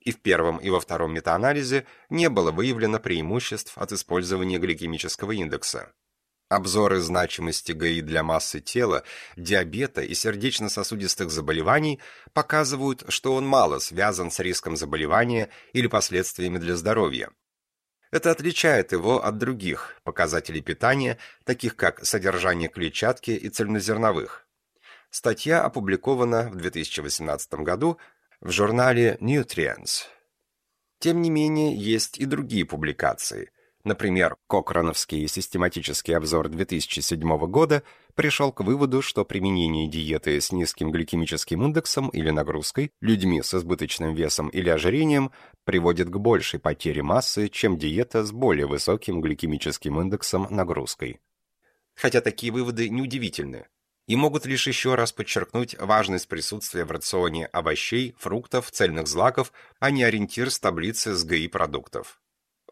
И в первом, и во втором метаанализе не было выявлено преимуществ от использования гликемического индекса. Обзоры значимости ГАИ для массы тела, диабета и сердечно-сосудистых заболеваний показывают, что он мало связан с риском заболевания или последствиями для здоровья. Это отличает его от других показателей питания, таких как содержание клетчатки и цельнозерновых. Статья опубликована в 2018 году в журнале Nutrients. Тем не менее, есть и другие публикации – Например, Кокрановский систематический обзор 2007 года пришел к выводу, что применение диеты с низким гликемическим индексом или нагрузкой людьми с избыточным весом или ожирением приводит к большей потере массы, чем диета с более высоким гликемическим индексом нагрузкой. Хотя такие выводы неудивительны. и могут лишь еще раз подчеркнуть важность присутствия в рационе овощей, фруктов, цельных злаков, а не ориентир с таблицы с ГИ продуктов.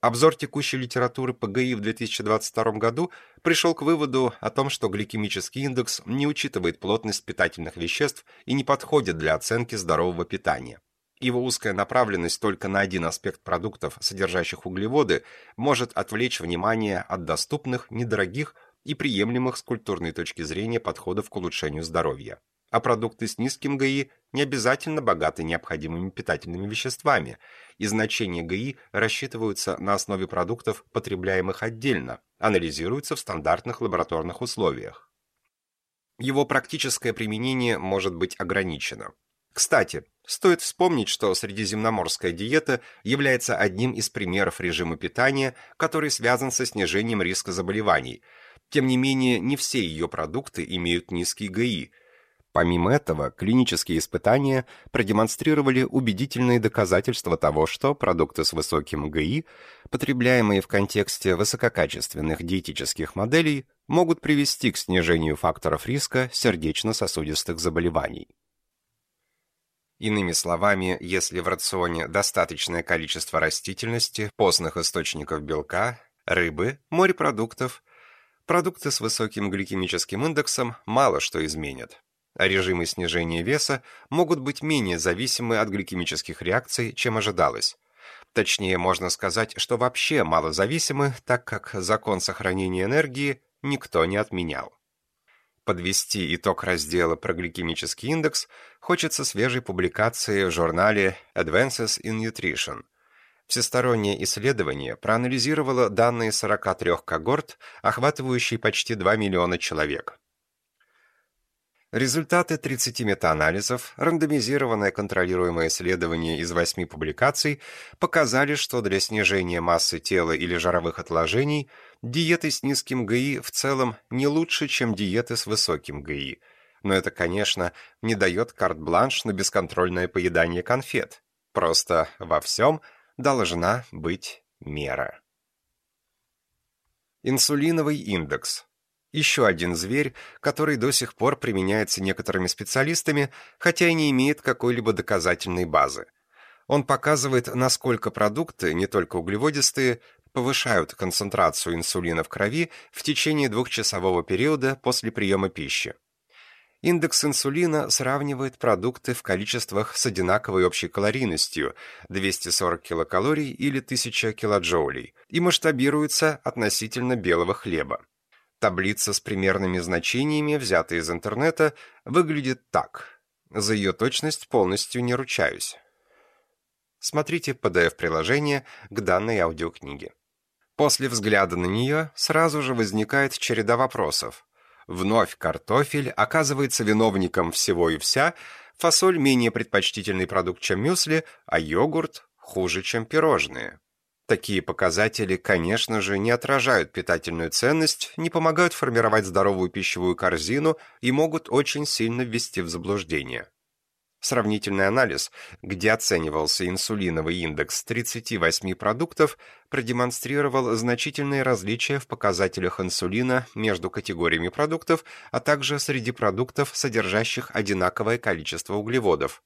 Обзор текущей литературы по ГИ в 2022 году пришел к выводу о том, что гликемический индекс не учитывает плотность питательных веществ и не подходит для оценки здорового питания. Его узкая направленность только на один аспект продуктов, содержащих углеводы, может отвлечь внимание от доступных, недорогих и приемлемых с культурной точки зрения подходов к улучшению здоровья. А продукты с низким ГИ не обязательно богаты необходимыми питательными веществами, и значения ГИ рассчитываются на основе продуктов, потребляемых отдельно, анализируются в стандартных лабораторных условиях. Его практическое применение может быть ограничено. Кстати, стоит вспомнить, что средиземноморская диета является одним из примеров режима питания, который связан со снижением риска заболеваний. Тем не менее, не все ее продукты имеют низкий ГИ. Помимо этого, клинические испытания продемонстрировали убедительные доказательства того, что продукты с высоким ГИ, потребляемые в контексте высококачественных диетических моделей, могут привести к снижению факторов риска сердечно-сосудистых заболеваний. Иными словами, если в рационе достаточное количество растительности, постных источников белка, рыбы, морепродуктов, продукты с высоким гликемическим индексом мало что изменят. А режимы снижения веса могут быть менее зависимы от гликемических реакций, чем ожидалось. Точнее, можно сказать, что вообще малозависимы, так как закон сохранения энергии никто не отменял. Подвести итог раздела про гликемический индекс хочется свежей публикации в журнале Advances in Nutrition. Всестороннее исследование проанализировало данные 43 когорт, охватывающие почти 2 миллиона человек. Результаты 30 метаанализов, рандомизированное контролируемое исследование из 8 публикаций показали, что для снижения массы тела или жировых отложений диеты с низким ГИ в целом не лучше, чем диеты с высоким ГИ. Но это, конечно, не дает карт-бланш на бесконтрольное поедание конфет. Просто во всем должна быть мера. Инсулиновый индекс – еще один зверь, который до сих пор применяется некоторыми специалистами, хотя и не имеет какой-либо доказательной базы. Он показывает, насколько продукты, не только углеводистые, повышают концентрацию инсулина в крови в течение двухчасового периода после приема пищи. Индекс инсулина сравнивает продукты в количествах с одинаковой общей калорийностью 240 килокалорий или 1000 килоджоулей и масштабируется относительно белого хлеба. Таблица с примерными значениями, взятая из интернета, выглядит так. За ее точность полностью не ручаюсь. Смотрите PDF-приложение к данной аудиокниге. После взгляда на нее сразу же возникает череда вопросов. Вновь картофель оказывается виновником всего и вся, фасоль менее предпочтительный продукт, чем мюсли, а йогурт хуже, чем пирожные. Такие показатели, конечно же, не отражают питательную ценность, не помогают формировать здоровую пищевую корзину и могут очень сильно ввести в заблуждение. Сравнительный анализ, где оценивался инсулиновый индекс 38 продуктов, продемонстрировал значительные различия в показателях инсулина между категориями продуктов, а также среди продуктов, содержащих одинаковое количество углеводов.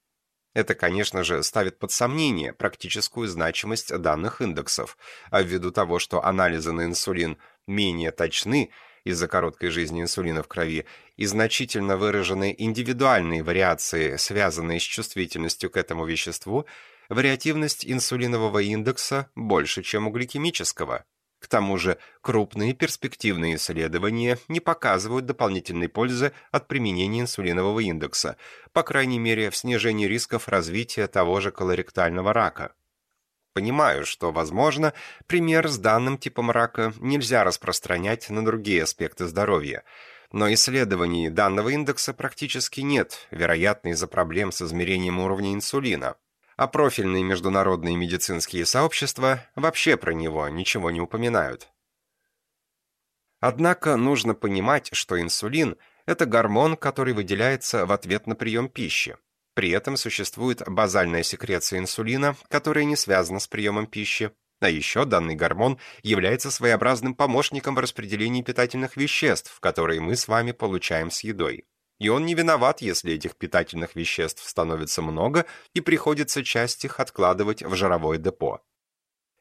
Это, конечно же, ставит под сомнение практическую значимость данных индексов, а ввиду того, что анализы на инсулин менее точны из-за короткой жизни инсулина в крови и значительно выражены индивидуальные вариации, связанные с чувствительностью к этому веществу, вариативность инсулинового индекса больше, чем у гликемического. К тому же крупные перспективные исследования не показывают дополнительной пользы от применения инсулинового индекса, по крайней мере в снижении рисков развития того же колоректального рака. Понимаю, что, возможно, пример с данным типом рака нельзя распространять на другие аспекты здоровья, но исследований данного индекса практически нет, вероятно, из-за проблем с измерением уровня инсулина а профильные международные медицинские сообщества вообще про него ничего не упоминают. Однако нужно понимать, что инсулин – это гормон, который выделяется в ответ на прием пищи. При этом существует базальная секреция инсулина, которая не связана с приемом пищи. А еще данный гормон является своеобразным помощником в распределении питательных веществ, которые мы с вами получаем с едой. И он не виноват, если этих питательных веществ становится много и приходится часть их откладывать в жировое депо.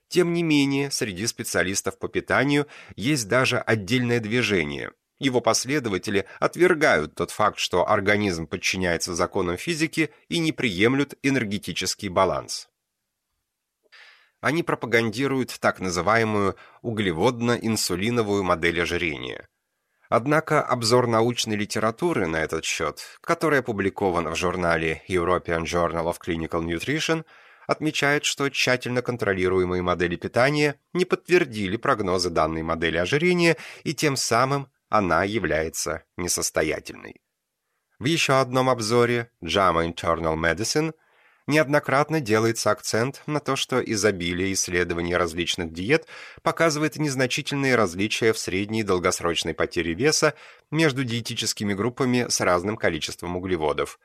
Тем не менее, среди специалистов по питанию есть даже отдельное движение. Его последователи отвергают тот факт, что организм подчиняется законам физики и не приемлют энергетический баланс. Они пропагандируют так называемую углеводно-инсулиновую модель ожирения. Однако обзор научной литературы на этот счет, который опубликован в журнале European Journal of Clinical Nutrition, отмечает, что тщательно контролируемые модели питания не подтвердили прогнозы данной модели ожирения, и тем самым она является несостоятельной. В еще одном обзоре JAMA Internal Medicine неоднократно делается акцент на то, что изобилие исследований различных диет показывает незначительные различия в средней долгосрочной потере веса между диетическими группами с разным количеством углеводов.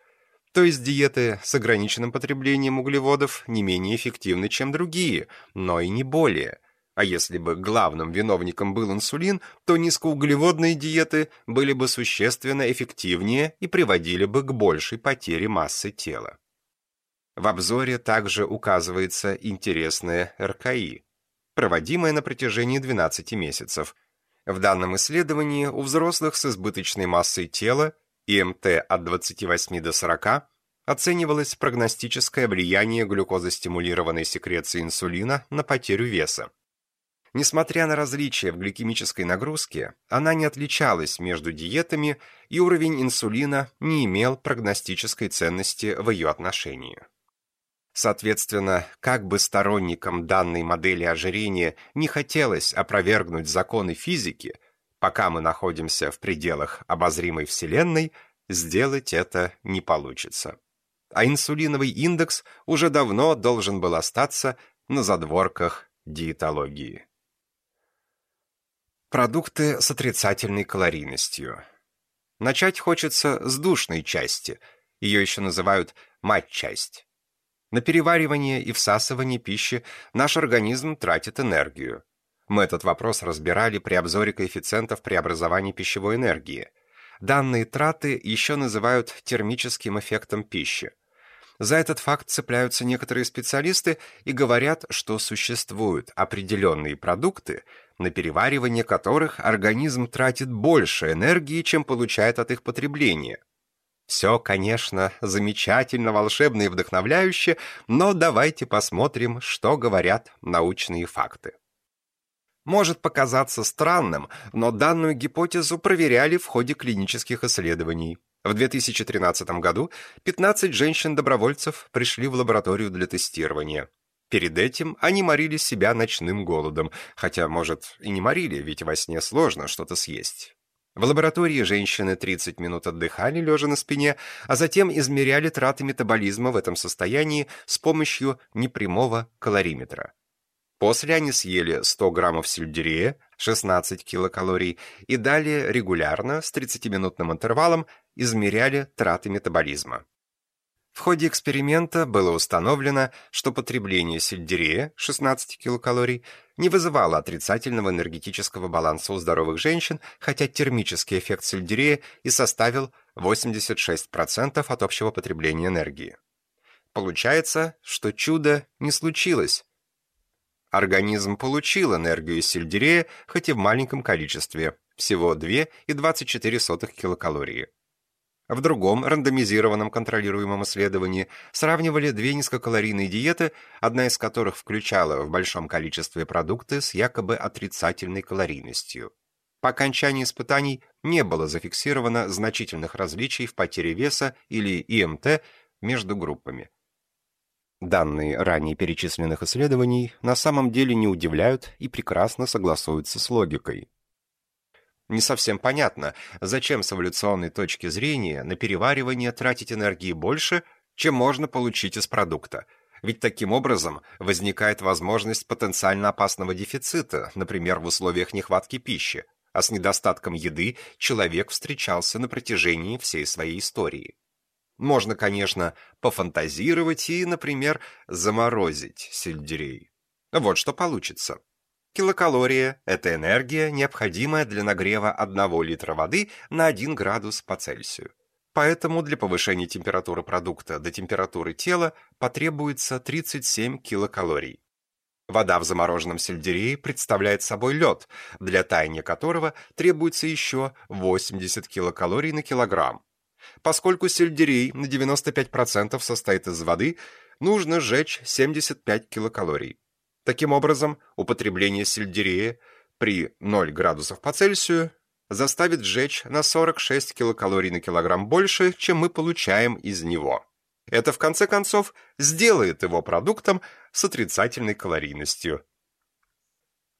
То есть диеты с ограниченным потреблением углеводов не менее эффективны, чем другие, но и не более. А если бы главным виновником был инсулин, то низкоуглеводные диеты были бы существенно эффективнее и приводили бы к большей потере массы тела. В обзоре также указывается интересное РКИ, проводимое на протяжении 12 месяцев. В данном исследовании у взрослых с избыточной массой тела ИМТ от 28 до 40 оценивалось прогностическое влияние глюкозостимулированной секреции инсулина на потерю веса. Несмотря на различия в гликемической нагрузке, она не отличалась между диетами, и уровень инсулина не имел прогностической ценности в ее отношении. Соответственно, как бы сторонникам данной модели ожирения не хотелось опровергнуть законы физики, пока мы находимся в пределах обозримой Вселенной, сделать это не получится. А инсулиновый индекс уже давно должен был остаться на задворках диетологии. Продукты с отрицательной калорийностью. Начать хочется с душной части, ее еще называют мать-часть. На переваривание и всасывание пищи наш организм тратит энергию. Мы этот вопрос разбирали при обзоре коэффициентов преобразования пищевой энергии. Данные траты еще называют термическим эффектом пищи. За этот факт цепляются некоторые специалисты и говорят, что существуют определенные продукты, на переваривание которых организм тратит больше энергии, чем получает от их потребления. Все, конечно, замечательно, волшебно и вдохновляюще, но давайте посмотрим, что говорят научные факты. Может показаться странным, но данную гипотезу проверяли в ходе клинических исследований. В 2013 году 15 женщин-добровольцев пришли в лабораторию для тестирования. Перед этим они морили себя ночным голодом, хотя, может, и не морили, ведь во сне сложно что-то съесть. В лаборатории женщины 30 минут отдыхали, лежа на спине, а затем измеряли траты метаболизма в этом состоянии с помощью непрямого калориметра. После они съели 100 граммов сельдерея, 16 килокалорий, и далее регулярно, с 30-минутным интервалом, измеряли траты метаболизма. В ходе эксперимента было установлено, что потребление сельдерея, 16 килокалорий, не вызывало отрицательного энергетического баланса у здоровых женщин, хотя термический эффект сельдерея и составил 86% от общего потребления энергии. Получается, что чудо не случилось. Организм получил энергию из сельдерея, хоть и в маленьком количестве, всего 2,24 килокалории. В другом рандомизированном контролируемом исследовании сравнивали две низкокалорийные диеты, одна из которых включала в большом количестве продукты с якобы отрицательной калорийностью. По окончании испытаний не было зафиксировано значительных различий в потере веса или ИМТ между группами. Данные ранее перечисленных исследований на самом деле не удивляют и прекрасно согласуются с логикой. Не совсем понятно, зачем с эволюционной точки зрения на переваривание тратить энергии больше, чем можно получить из продукта. Ведь таким образом возникает возможность потенциально опасного дефицита, например, в условиях нехватки пищи, а с недостатком еды человек встречался на протяжении всей своей истории. Можно, конечно, пофантазировать и, например, заморозить сельдерей. Вот что получится. Килокалория – это энергия, необходимая для нагрева 1 литра воды на 1 градус по Цельсию. поэтому для повышения температуры продукта до температуры тела потребуется 37 килокалорий. Вода в замороженном сельдерее представляет собой лед, для таяния которого требуется еще 80 килокалорий на килограмм. Поскольку сельдерей на 95% состоит из воды, нужно сжечь 75 килокалорий. Таким образом, употребление сельдерея при 0 градусов по Цельсию заставит сжечь на 46 килокалорий на килограмм больше, чем мы получаем из него. Это, в конце концов, сделает его продуктом с отрицательной калорийностью.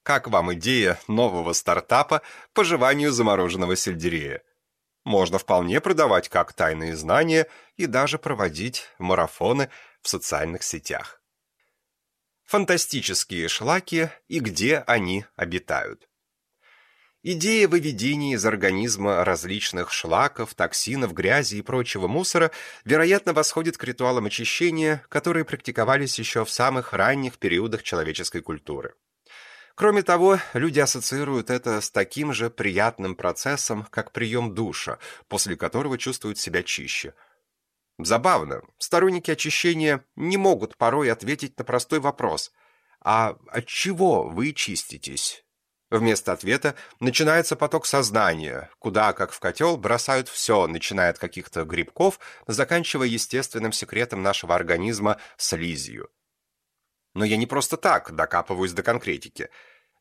Как вам идея нового стартапа по жеванию замороженного сельдерея? Можно вполне продавать как тайные знания и даже проводить марафоны в социальных сетях. Фантастические шлаки и где они обитают. Идея выведения из организма различных шлаков, токсинов, грязи и прочего мусора, вероятно, восходит к ритуалам очищения, которые практиковались еще в самых ранних периодах человеческой культуры. Кроме того, люди ассоциируют это с таким же приятным процессом, как прием душа, после которого чувствуют себя чище. Забавно, сторонники очищения не могут порой ответить на простой вопрос «А от чего вы чиститесь?» Вместо ответа начинается поток сознания, куда, как в котел, бросают все, начиная от каких-то грибков, заканчивая естественным секретом нашего организма слизью. Но я не просто так докапываюсь до конкретики.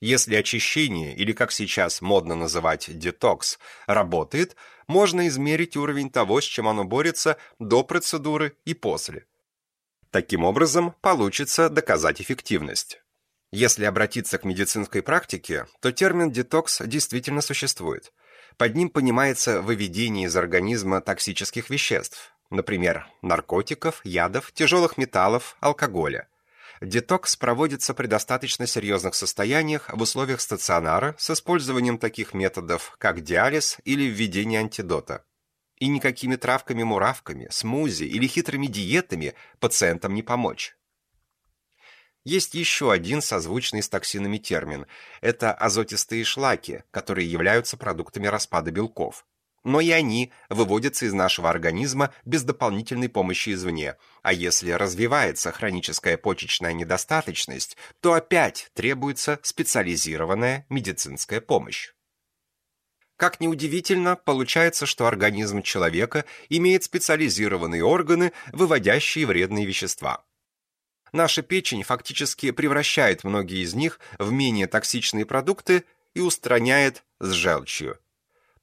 Если очищение, или как сейчас модно называть детокс, работает, можно измерить уровень того, с чем оно борется до процедуры и после. Таким образом, получится доказать эффективность. Если обратиться к медицинской практике, то термин «детокс» действительно существует. Под ним понимается выведение из организма токсических веществ, например, наркотиков, ядов, тяжелых металлов, алкоголя. Детокс проводится при достаточно серьезных состояниях в условиях стационара с использованием таких методов, как диализ или введение антидота. И никакими травками-муравками, смузи или хитрыми диетами пациентам не помочь. Есть еще один созвучный с токсинами термин. Это азотистые шлаки, которые являются продуктами распада белков. Но и они выводятся из нашего организма без дополнительной помощи извне. А если развивается хроническая почечная недостаточность, то опять требуется специализированная медицинская помощь. Как ни удивительно, получается, что организм человека имеет специализированные органы, выводящие вредные вещества. Наша печень фактически превращает многие из них в менее токсичные продукты и устраняет с желчью.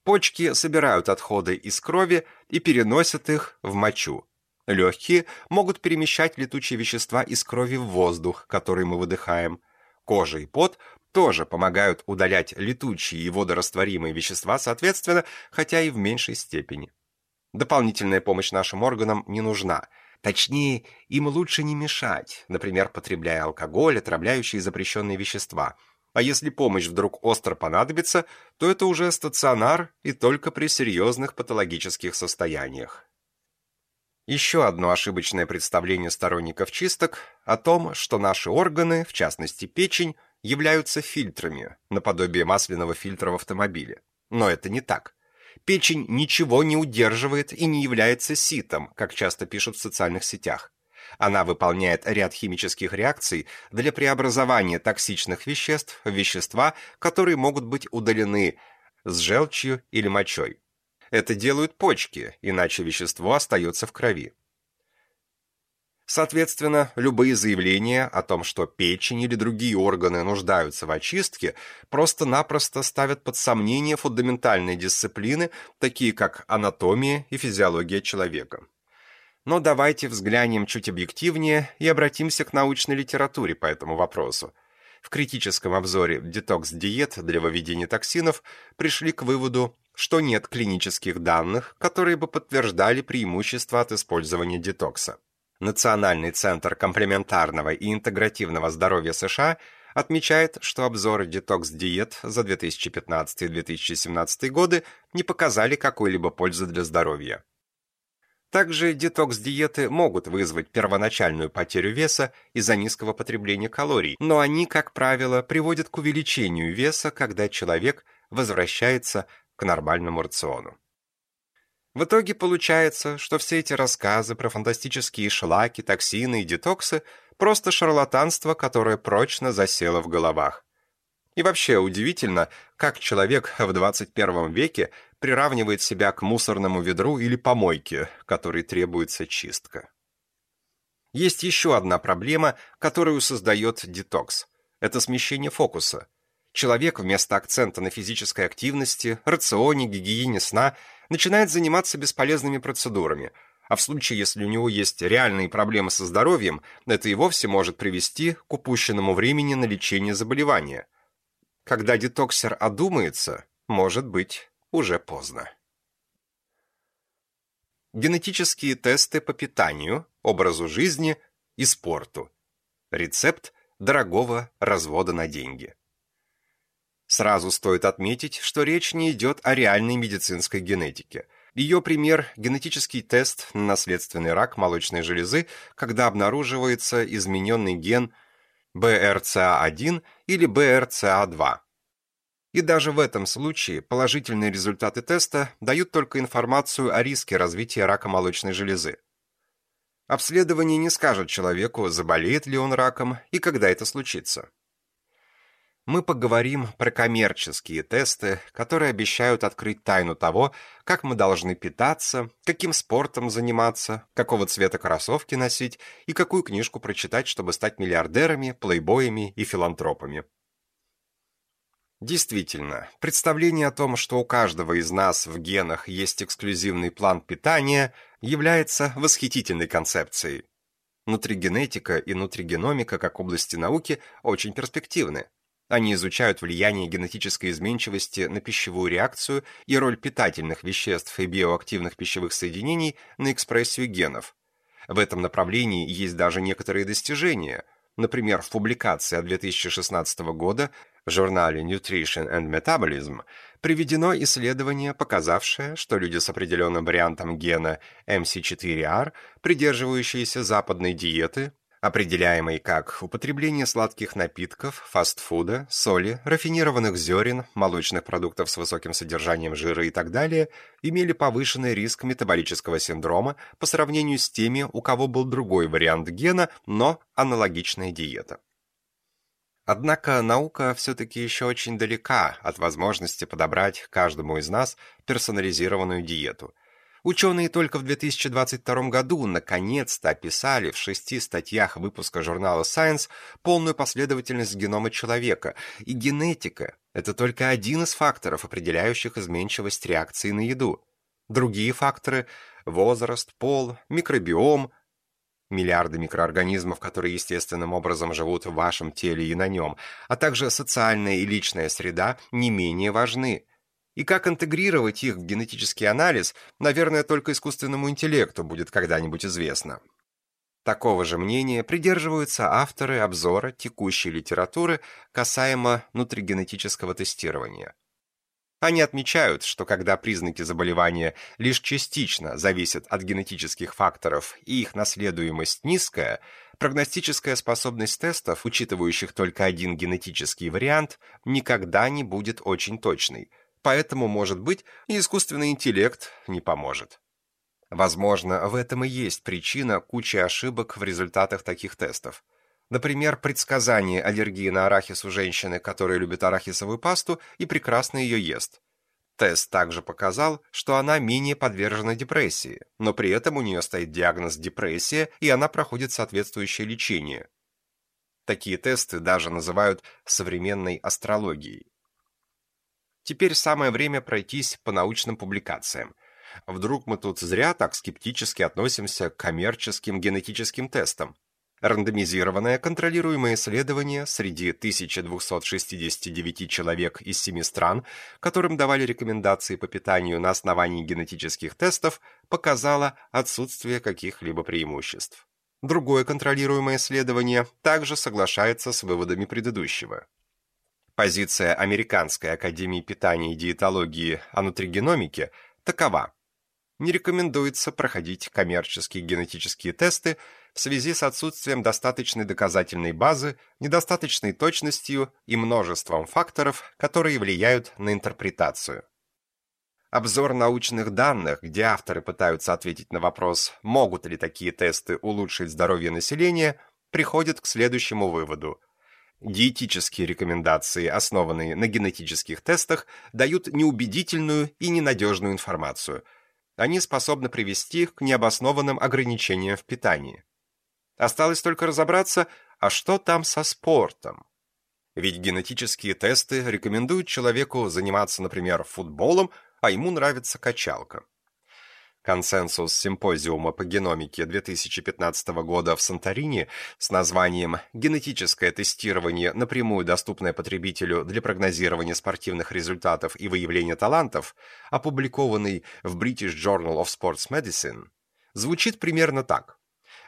Почки собирают отходы из крови и переносят их в мочу. Легкие могут перемещать летучие вещества из крови в воздух, который мы выдыхаем. Кожа и пот тоже помогают удалять летучие и водорастворимые вещества, соответственно, хотя и в меньшей степени. Дополнительная помощь нашим органам не нужна – Точнее, им лучше не мешать, например, потребляя алкоголь, отравляющие запрещенные вещества. А если помощь вдруг остро понадобится, то это уже стационар и только при серьезных патологических состояниях. Еще одно ошибочное представление сторонников чисток о том, что наши органы, в частности печень, являются фильтрами, наподобие масляного фильтра в автомобиле. Но это не так. Печень ничего не удерживает и не является ситом, как часто пишут в социальных сетях. Она выполняет ряд химических реакций для преобразования токсичных веществ в вещества, которые могут быть удалены с желчью или мочой. Это делают почки, иначе вещество остается в крови. Соответственно, любые заявления о том, что печень или другие органы нуждаются в очистке, просто-напросто ставят под сомнение фундаментальные дисциплины, такие как анатомия и физиология человека. Но давайте взглянем чуть объективнее и обратимся к научной литературе по этому вопросу. В критическом обзоре «Детокс-диет» для выведения токсинов пришли к выводу, что нет клинических данных, которые бы подтверждали преимущества от использования детокса. Национальный центр комплементарного и интегративного здоровья США отмечает, что обзоры детокс-диет за 2015 и 2017 годы не показали какой-либо пользы для здоровья. Также детокс-диеты могут вызвать первоначальную потерю веса из-за низкого потребления калорий, но они, как правило, приводят к увеличению веса, когда человек возвращается к нормальному рациону. В итоге получается, что все эти рассказы про фантастические шлаки, токсины и детоксы – просто шарлатанство, которое прочно засело в головах. И вообще удивительно, как человек в 21 веке приравнивает себя к мусорному ведру или помойке, которой требуется чистка. Есть еще одна проблема, которую создает детокс. Это смещение фокуса. Человек вместо акцента на физической активности, рационе, гигиене сна начинает заниматься бесполезными процедурами, а в случае, если у него есть реальные проблемы со здоровьем, это и вовсе может привести к упущенному времени на лечение заболевания. Когда детоксер одумается, может быть уже поздно. Генетические тесты по питанию, образу жизни и спорту. Рецепт дорогого развода на деньги. Сразу стоит отметить, что речь не идет о реальной медицинской генетике. Ее пример – генетический тест на наследственный рак молочной железы, когда обнаруживается измененный ген BRCA1 или BRCA2. И даже в этом случае положительные результаты теста дают только информацию о риске развития рака молочной железы. Обследование не скажет человеку, заболеет ли он раком и когда это случится. Мы поговорим про коммерческие тесты, которые обещают открыть тайну того, как мы должны питаться, каким спортом заниматься, какого цвета кроссовки носить и какую книжку прочитать, чтобы стать миллиардерами, плейбоями и филантропами. Действительно, представление о том, что у каждого из нас в генах есть эксклюзивный план питания, является восхитительной концепцией. Нутригенетика и нутригеномика как области науки очень перспективны. Они изучают влияние генетической изменчивости на пищевую реакцию и роль питательных веществ и биоактивных пищевых соединений на экспрессию генов. В этом направлении есть даже некоторые достижения. Например, в публикации от 2016 года в журнале Nutrition and Metabolism приведено исследование, показавшее, что люди с определенным вариантом гена MC4R, придерживающиеся западной диеты, определяемой как употребление сладких напитков, фастфуда, соли, рафинированных зерен, молочных продуктов с высоким содержанием жира и так далее, имели повышенный риск метаболического синдрома по сравнению с теми, у кого был другой вариант гена, но аналогичная диета. Однако наука все-таки еще очень далека от возможности подобрать каждому из нас персонализированную диету. Ученые только в 2022 году наконец-то описали в шести статьях выпуска журнала Science полную последовательность генома человека, и генетика – это только один из факторов, определяющих изменчивость реакции на еду. Другие факторы – возраст, пол, микробиом – миллиарды микроорганизмов, которые естественным образом живут в вашем теле и на нем, а также социальная и личная среда не менее важны. И как интегрировать их в генетический анализ, наверное, только искусственному интеллекту будет когда-нибудь известно. Такого же мнения придерживаются авторы обзора текущей литературы касаемо внутригенетического тестирования. Они отмечают, что когда признаки заболевания лишь частично зависят от генетических факторов и их наследуемость низкая, прогностическая способность тестов, учитывающих только один генетический вариант, никогда не будет очень точной. Поэтому, может быть, и искусственный интеллект не поможет. Возможно, в этом и есть причина кучи ошибок в результатах таких тестов. Например, предсказание аллергии на арахис у женщины, которая любит арахисовую пасту и прекрасно ее ест. Тест также показал, что она менее подвержена депрессии, но при этом у нее стоит диагноз депрессия, и она проходит соответствующее лечение. Такие тесты даже называют современной астрологией. Теперь самое время пройтись по научным публикациям. Вдруг мы тут зря так скептически относимся к коммерческим генетическим тестам. Рандомизированное контролируемое исследование среди 1269 человек из семи стран, которым давали рекомендации по питанию на основании генетических тестов, показало отсутствие каких-либо преимуществ. Другое контролируемое исследование также соглашается с выводами предыдущего. Позиция Американской академии питания и диетологии о нутригеномике такова. Не рекомендуется проходить коммерческие генетические тесты в связи с отсутствием достаточной доказательной базы, недостаточной точностью и множеством факторов, которые влияют на интерпретацию. Обзор научных данных, где авторы пытаются ответить на вопрос, могут ли такие тесты улучшить здоровье населения, приходит к следующему выводу. Диетические рекомендации, основанные на генетических тестах, дают неубедительную и ненадежную информацию. Они способны привести к необоснованным ограничениям в питании. Осталось только разобраться, а что там со спортом? Ведь генетические тесты рекомендуют человеку заниматься, например, футболом, а ему нравится качалка. Консенсус симпозиума по геномике 2015 года в Санторини с названием «Генетическое тестирование, напрямую доступное потребителю для прогнозирования спортивных результатов и выявления талантов», опубликованный в British Journal of Sports Medicine, звучит примерно так.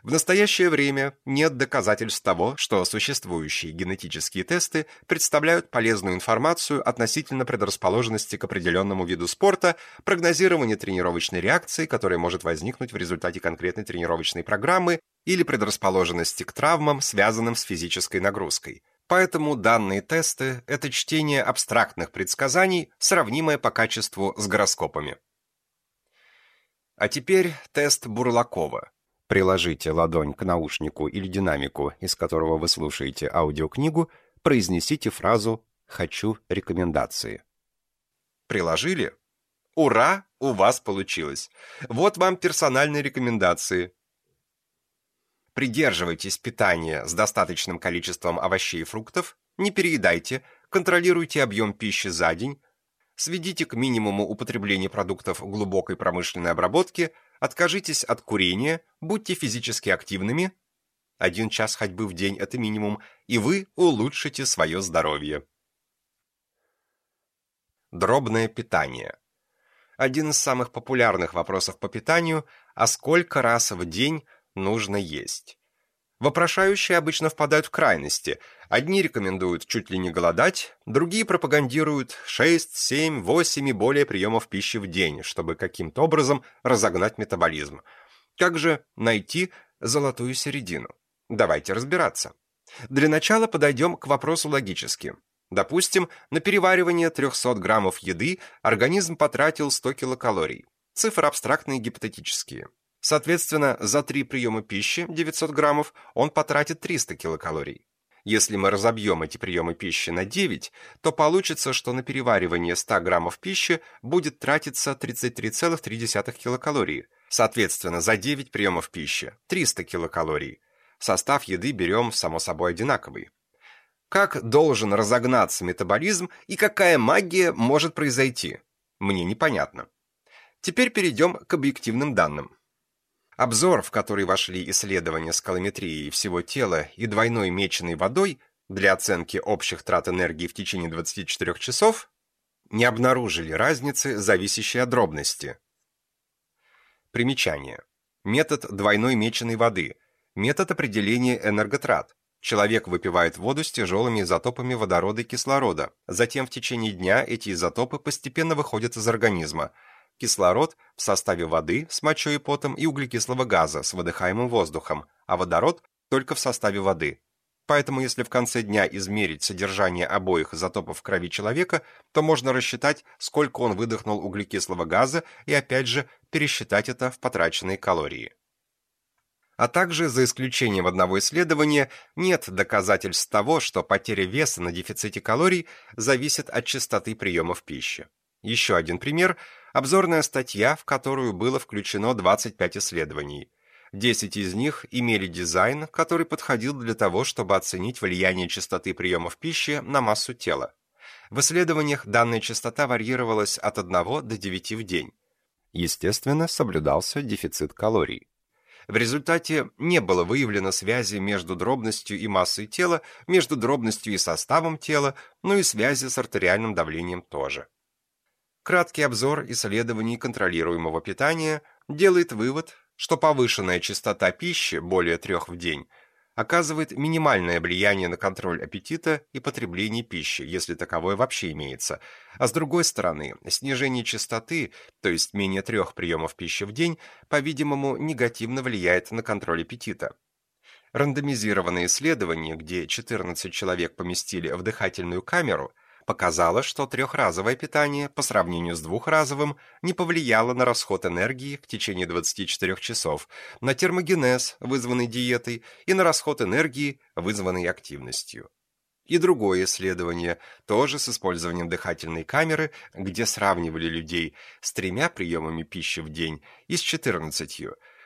В настоящее время нет доказательств того, что существующие генетические тесты представляют полезную информацию относительно предрасположенности к определенному виду спорта, прогнозирования тренировочной реакции, которая может возникнуть в результате конкретной тренировочной программы, или предрасположенности к травмам, связанным с физической нагрузкой. Поэтому данные тесты – это чтение абстрактных предсказаний, сравнимое по качеству с гороскопами. А теперь тест Бурлакова – Приложите ладонь к наушнику или динамику, из которого вы слушаете аудиокнигу, произнесите фразу «Хочу рекомендации». Приложили? Ура! У вас получилось! Вот вам персональные рекомендации. Придерживайтесь питания с достаточным количеством овощей и фруктов, не переедайте, контролируйте объем пищи за день, сведите к минимуму употребление продуктов глубокой промышленной обработки – Откажитесь от курения, будьте физически активными. Один час ходьбы в день – это минимум, и вы улучшите свое здоровье. Дробное питание. Один из самых популярных вопросов по питанию – а сколько раз в день нужно есть? Вопрошающие обычно впадают в крайности. Одни рекомендуют чуть ли не голодать, другие пропагандируют 6, 7, 8 и более приемов пищи в день, чтобы каким-то образом разогнать метаболизм. Как же найти золотую середину? Давайте разбираться. Для начала подойдем к вопросу логически. Допустим, на переваривание 300 граммов еды организм потратил 100 килокалорий. Цифры абстрактные и гипотетические. Соответственно, за три приема пищи, 900 граммов, он потратит 300 килокалорий. Если мы разобьем эти приемы пищи на 9, то получится, что на переваривание 100 граммов пищи будет тратиться 33,3 килокалории. Соответственно, за 9 приемов пищи 300 килокалорий. Состав еды берем, само собой, одинаковый. Как должен разогнаться метаболизм и какая магия может произойти? Мне непонятно. Теперь перейдем к объективным данным. Обзор, в который вошли исследования скалометрии всего тела и двойной меченой водой для оценки общих трат энергии в течение 24 часов, не обнаружили разницы, зависящей от дробности. Примечание. Метод двойной меченой воды. Метод определения энерготрат. Человек выпивает воду с тяжелыми изотопами водорода и кислорода. Затем в течение дня эти изотопы постепенно выходят из организма – кислород в составе воды с мочой и потом и углекислого газа с выдыхаемым воздухом, а водород только в составе воды. Поэтому если в конце дня измерить содержание обоих изотопов в крови человека, то можно рассчитать, сколько он выдохнул углекислого газа и опять же пересчитать это в потраченные калории. А также, за исключением одного исследования, нет доказательств того, что потеря веса на дефиците калорий зависит от частоты приемов пищи. Еще один пример – Обзорная статья, в которую было включено 25 исследований. 10 из них имели дизайн, который подходил для того, чтобы оценить влияние частоты приемов пищи на массу тела. В исследованиях данная частота варьировалась от 1 до 9 в день. Естественно, соблюдался дефицит калорий. В результате не было выявлено связи между дробностью и массой тела, между дробностью и составом тела, но и связи с артериальным давлением тоже. Краткий обзор исследований контролируемого питания делает вывод, что повышенная частота пищи, более трех в день, оказывает минимальное влияние на контроль аппетита и потребление пищи, если таковое вообще имеется. А с другой стороны, снижение частоты, то есть менее трех приемов пищи в день, по-видимому, негативно влияет на контроль аппетита. Рандомизированное исследование, где 14 человек поместили в дыхательную камеру – показало, что трехразовое питание по сравнению с двухразовым не повлияло на расход энергии в течение 24 часов, на термогенез, вызванный диетой, и на расход энергии, вызванный активностью. И другое исследование, тоже с использованием дыхательной камеры, где сравнивали людей с тремя приемами пищи в день и с 14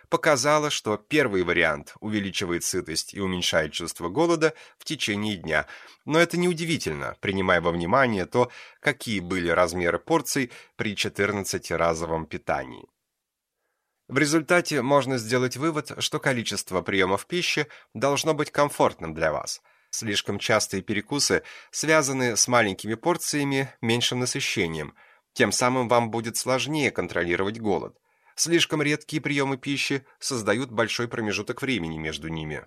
показало, что первый вариант увеличивает сытость и уменьшает чувство голода в течение дня. Но это неудивительно, принимая во внимание то, какие были размеры порций при 14-разовом питании. В результате можно сделать вывод, что количество приемов пищи должно быть комфортным для вас. Слишком частые перекусы связаны с маленькими порциями, меньшим насыщением. Тем самым вам будет сложнее контролировать голод. Слишком редкие приемы пищи создают большой промежуток времени между ними.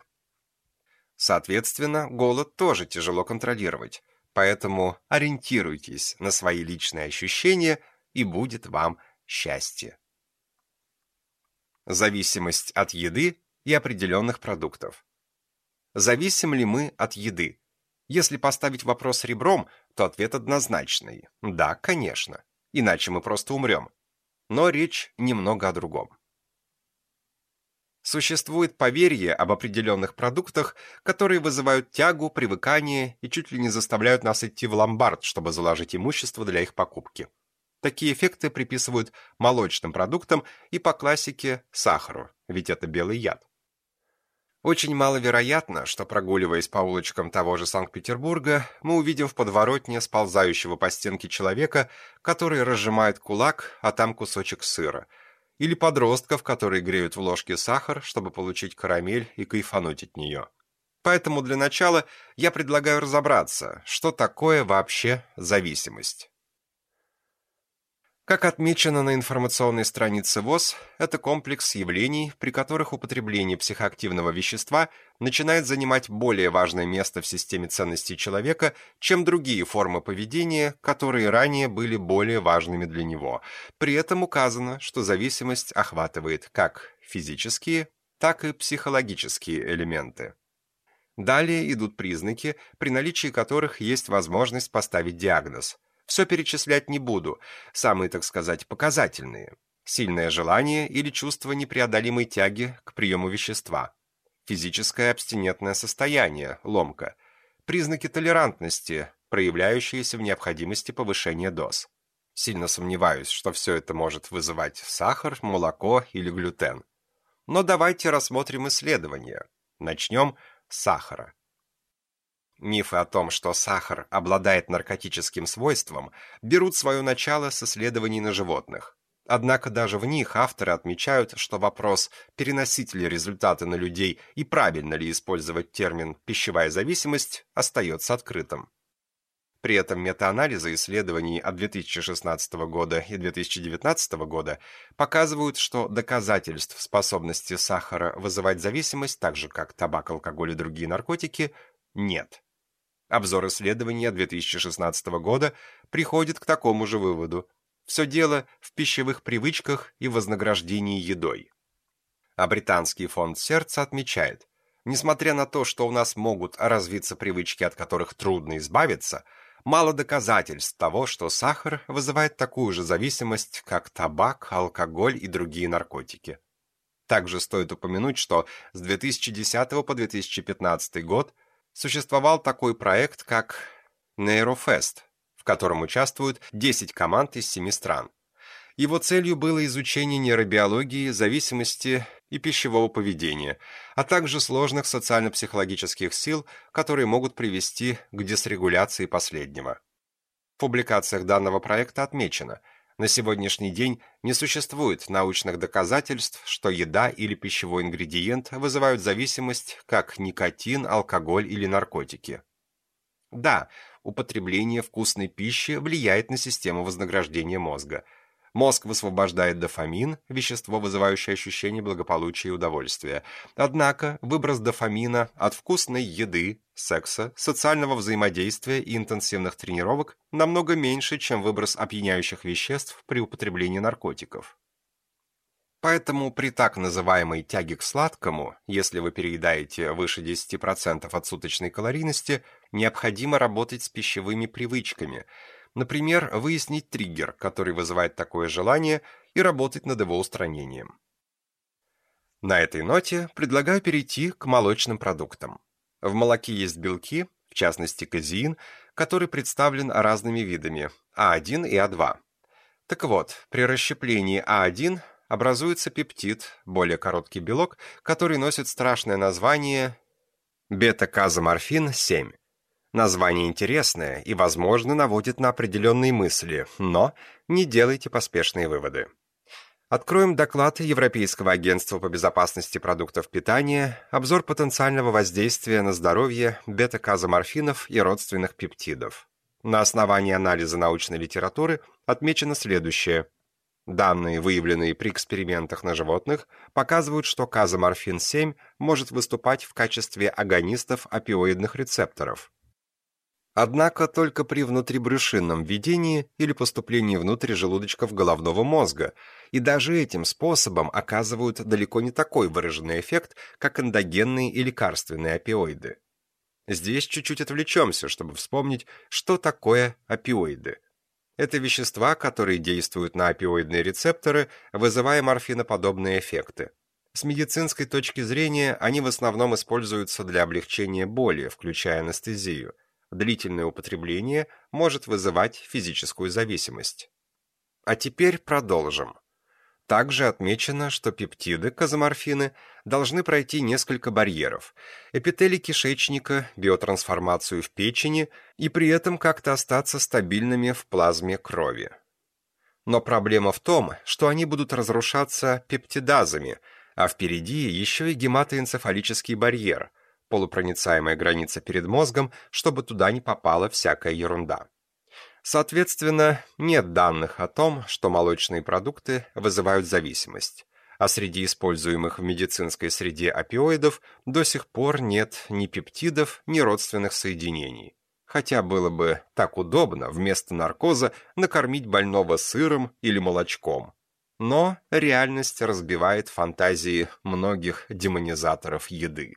Соответственно, голод тоже тяжело контролировать, поэтому ориентируйтесь на свои личные ощущения, и будет вам счастье. Зависимость от еды и определенных продуктов. Зависим ли мы от еды? Если поставить вопрос ребром, то ответ однозначный. Да, конечно. Иначе мы просто умрем но речь немного о другом. Существует поверье об определенных продуктах, которые вызывают тягу, привыкание и чуть ли не заставляют нас идти в ломбард, чтобы заложить имущество для их покупки. Такие эффекты приписывают молочным продуктам и по классике сахару, ведь это белый яд. Очень маловероятно, что прогуливаясь по улочкам того же Санкт-Петербурга, мы увидим в подворотне сползающего по стенке человека, который разжимает кулак, а там кусочек сыра, или подростков, которые греют в ложке сахар, чтобы получить карамель и кайфануть от нее. Поэтому для начала я предлагаю разобраться, что такое вообще зависимость. Как отмечено на информационной странице ВОЗ, это комплекс явлений, при которых употребление психоактивного вещества начинает занимать более важное место в системе ценностей человека, чем другие формы поведения, которые ранее были более важными для него. При этом указано, что зависимость охватывает как физические, так и психологические элементы. Далее идут признаки, при наличии которых есть возможность поставить диагноз – все перечислять не буду, самые, так сказать, показательные. Сильное желание или чувство непреодолимой тяги к приему вещества. Физическое абстинентное состояние, ломка. Признаки толерантности, проявляющиеся в необходимости повышения доз. Сильно сомневаюсь, что все это может вызывать сахар, молоко или глютен. Но давайте рассмотрим исследования. Начнем с сахара. Мифы о том, что сахар обладает наркотическим свойством, берут свое начало с исследований на животных. Однако даже в них авторы отмечают, что вопрос, переносить ли результаты на людей и правильно ли использовать термин «пищевая зависимость», остается открытым. При этом метаанализы исследований от 2016 года и 2019 года показывают, что доказательств способности сахара вызывать зависимость, так же как табак, алкоголь и другие наркотики, нет. Обзор исследования 2016 года приходит к такому же выводу. Все дело в пищевых привычках и вознаграждении едой. А британский фонд сердца отмечает, несмотря на то, что у нас могут развиться привычки, от которых трудно избавиться, мало доказательств того, что сахар вызывает такую же зависимость, как табак, алкоголь и другие наркотики. Также стоит упомянуть, что с 2010 по 2015 год существовал такой проект, как Нейрофест, в котором участвуют 10 команд из 7 стран. Его целью было изучение нейробиологии, зависимости и пищевого поведения, а также сложных социально-психологических сил, которые могут привести к дисрегуляции последнего. В публикациях данного проекта отмечено – на сегодняшний день не существует научных доказательств, что еда или пищевой ингредиент вызывают зависимость, как никотин, алкоголь или наркотики. Да, употребление вкусной пищи влияет на систему вознаграждения мозга – Мозг высвобождает дофамин, вещество, вызывающее ощущение благополучия и удовольствия. Однако выброс дофамина от вкусной еды, секса, социального взаимодействия и интенсивных тренировок намного меньше, чем выброс опьяняющих веществ при употреблении наркотиков. Поэтому при так называемой тяге к сладкому, если вы переедаете выше 10% от суточной калорийности, необходимо работать с пищевыми привычками. Например, выяснить триггер, который вызывает такое желание, и работать над его устранением. На этой ноте предлагаю перейти к молочным продуктам. В молоке есть белки, в частности казеин, который представлен разными видами А1 и А2. Так вот, при расщеплении А1 образуется пептид, более короткий белок, который носит страшное название бета-казоморфин-7. Название интересное и, возможно, наводит на определенные мысли, но не делайте поспешные выводы. Откроем доклад Европейского агентства по безопасности продуктов питания, обзор потенциального воздействия на здоровье бета-казоморфинов и родственных пептидов. На основании анализа научной литературы отмечено следующее – Данные, выявленные при экспериментах на животных, показывают, что казоморфин-7 может выступать в качестве агонистов опиоидных рецепторов. Однако только при внутрибрюшинном введении или поступлении внутрь желудочков головного мозга, и даже этим способом оказывают далеко не такой выраженный эффект, как эндогенные и лекарственные опиоиды. Здесь чуть-чуть отвлечемся, чтобы вспомнить, что такое опиоиды. Это вещества, которые действуют на опиоидные рецепторы, вызывая морфиноподобные эффекты. С медицинской точки зрения они в основном используются для облегчения боли, включая анестезию. Длительное употребление может вызывать физическую зависимость. А теперь продолжим. Также отмечено, что пептиды, казоморфины, должны пройти несколько барьеров – эпителий кишечника, биотрансформацию в печени и при этом как-то остаться стабильными в плазме крови. Но проблема в том, что они будут разрушаться пептидазами, а впереди еще и гематоэнцефалический барьер – полупроницаемая граница перед мозгом, чтобы туда не попала всякая ерунда. Соответственно, нет данных о том, что молочные продукты вызывают зависимость. А среди используемых в медицинской среде опиоидов до сих пор нет ни пептидов, ни родственных соединений. Хотя было бы так удобно вместо наркоза накормить больного сыром или молочком. Но реальность разбивает фантазии многих демонизаторов еды.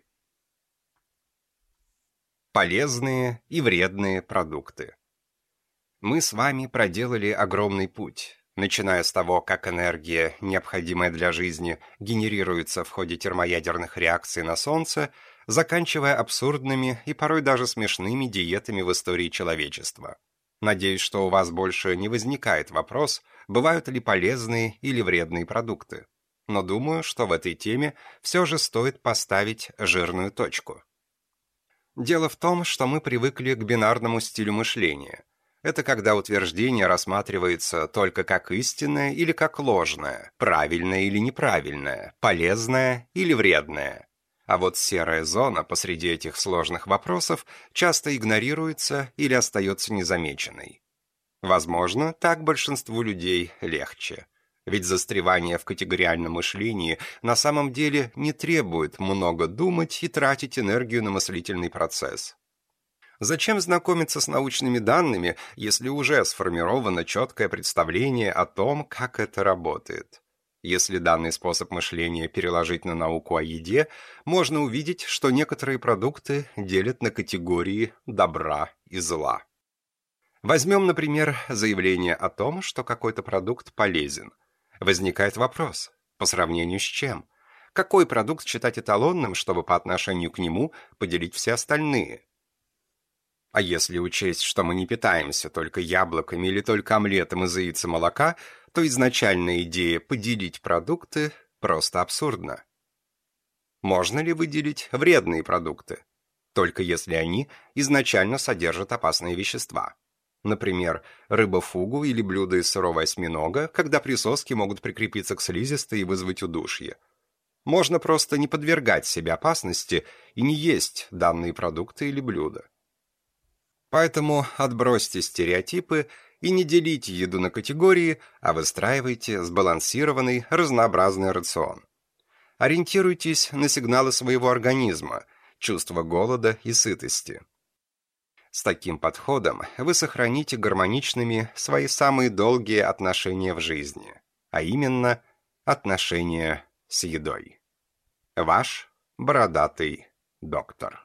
Полезные и вредные продукты мы с вами проделали огромный путь, начиная с того, как энергия, необходимая для жизни, генерируется в ходе термоядерных реакций на Солнце, заканчивая абсурдными и порой даже смешными диетами в истории человечества. Надеюсь, что у вас больше не возникает вопрос, бывают ли полезные или вредные продукты. Но думаю, что в этой теме все же стоит поставить жирную точку. Дело в том, что мы привыкли к бинарному стилю мышления – это когда утверждение рассматривается только как истинное или как ложное, правильное или неправильное, полезное или вредное. А вот серая зона посреди этих сложных вопросов часто игнорируется или остается незамеченной. Возможно, так большинству людей легче. Ведь застревание в категориальном мышлении на самом деле не требует много думать и тратить энергию на мыслительный процесс. Зачем знакомиться с научными данными, если уже сформировано четкое представление о том, как это работает? Если данный способ мышления переложить на науку о еде, можно увидеть, что некоторые продукты делят на категории добра и зла. Возьмем, например, заявление о том, что какой-то продукт полезен. Возникает вопрос, по сравнению с чем? Какой продукт считать эталонным, чтобы по отношению к нему поделить все остальные? А если учесть, что мы не питаемся только яблоками или только омлетом из яиц и молока, то изначальная идея поделить продукты просто абсурдна. Можно ли выделить вредные продукты? Только если они изначально содержат опасные вещества. Например, рыба-фугу или блюдо из сырого осьминога, когда присоски могут прикрепиться к слизистой и вызвать удушье. Можно просто не подвергать себе опасности и не есть данные продукты или блюда. Поэтому отбросьте стереотипы и не делите еду на категории, а выстраивайте сбалансированный, разнообразный рацион. Ориентируйтесь на сигналы своего организма, чувство голода и сытости. С таким подходом вы сохраните гармоничными свои самые долгие отношения в жизни, а именно отношения с едой. Ваш бородатый доктор.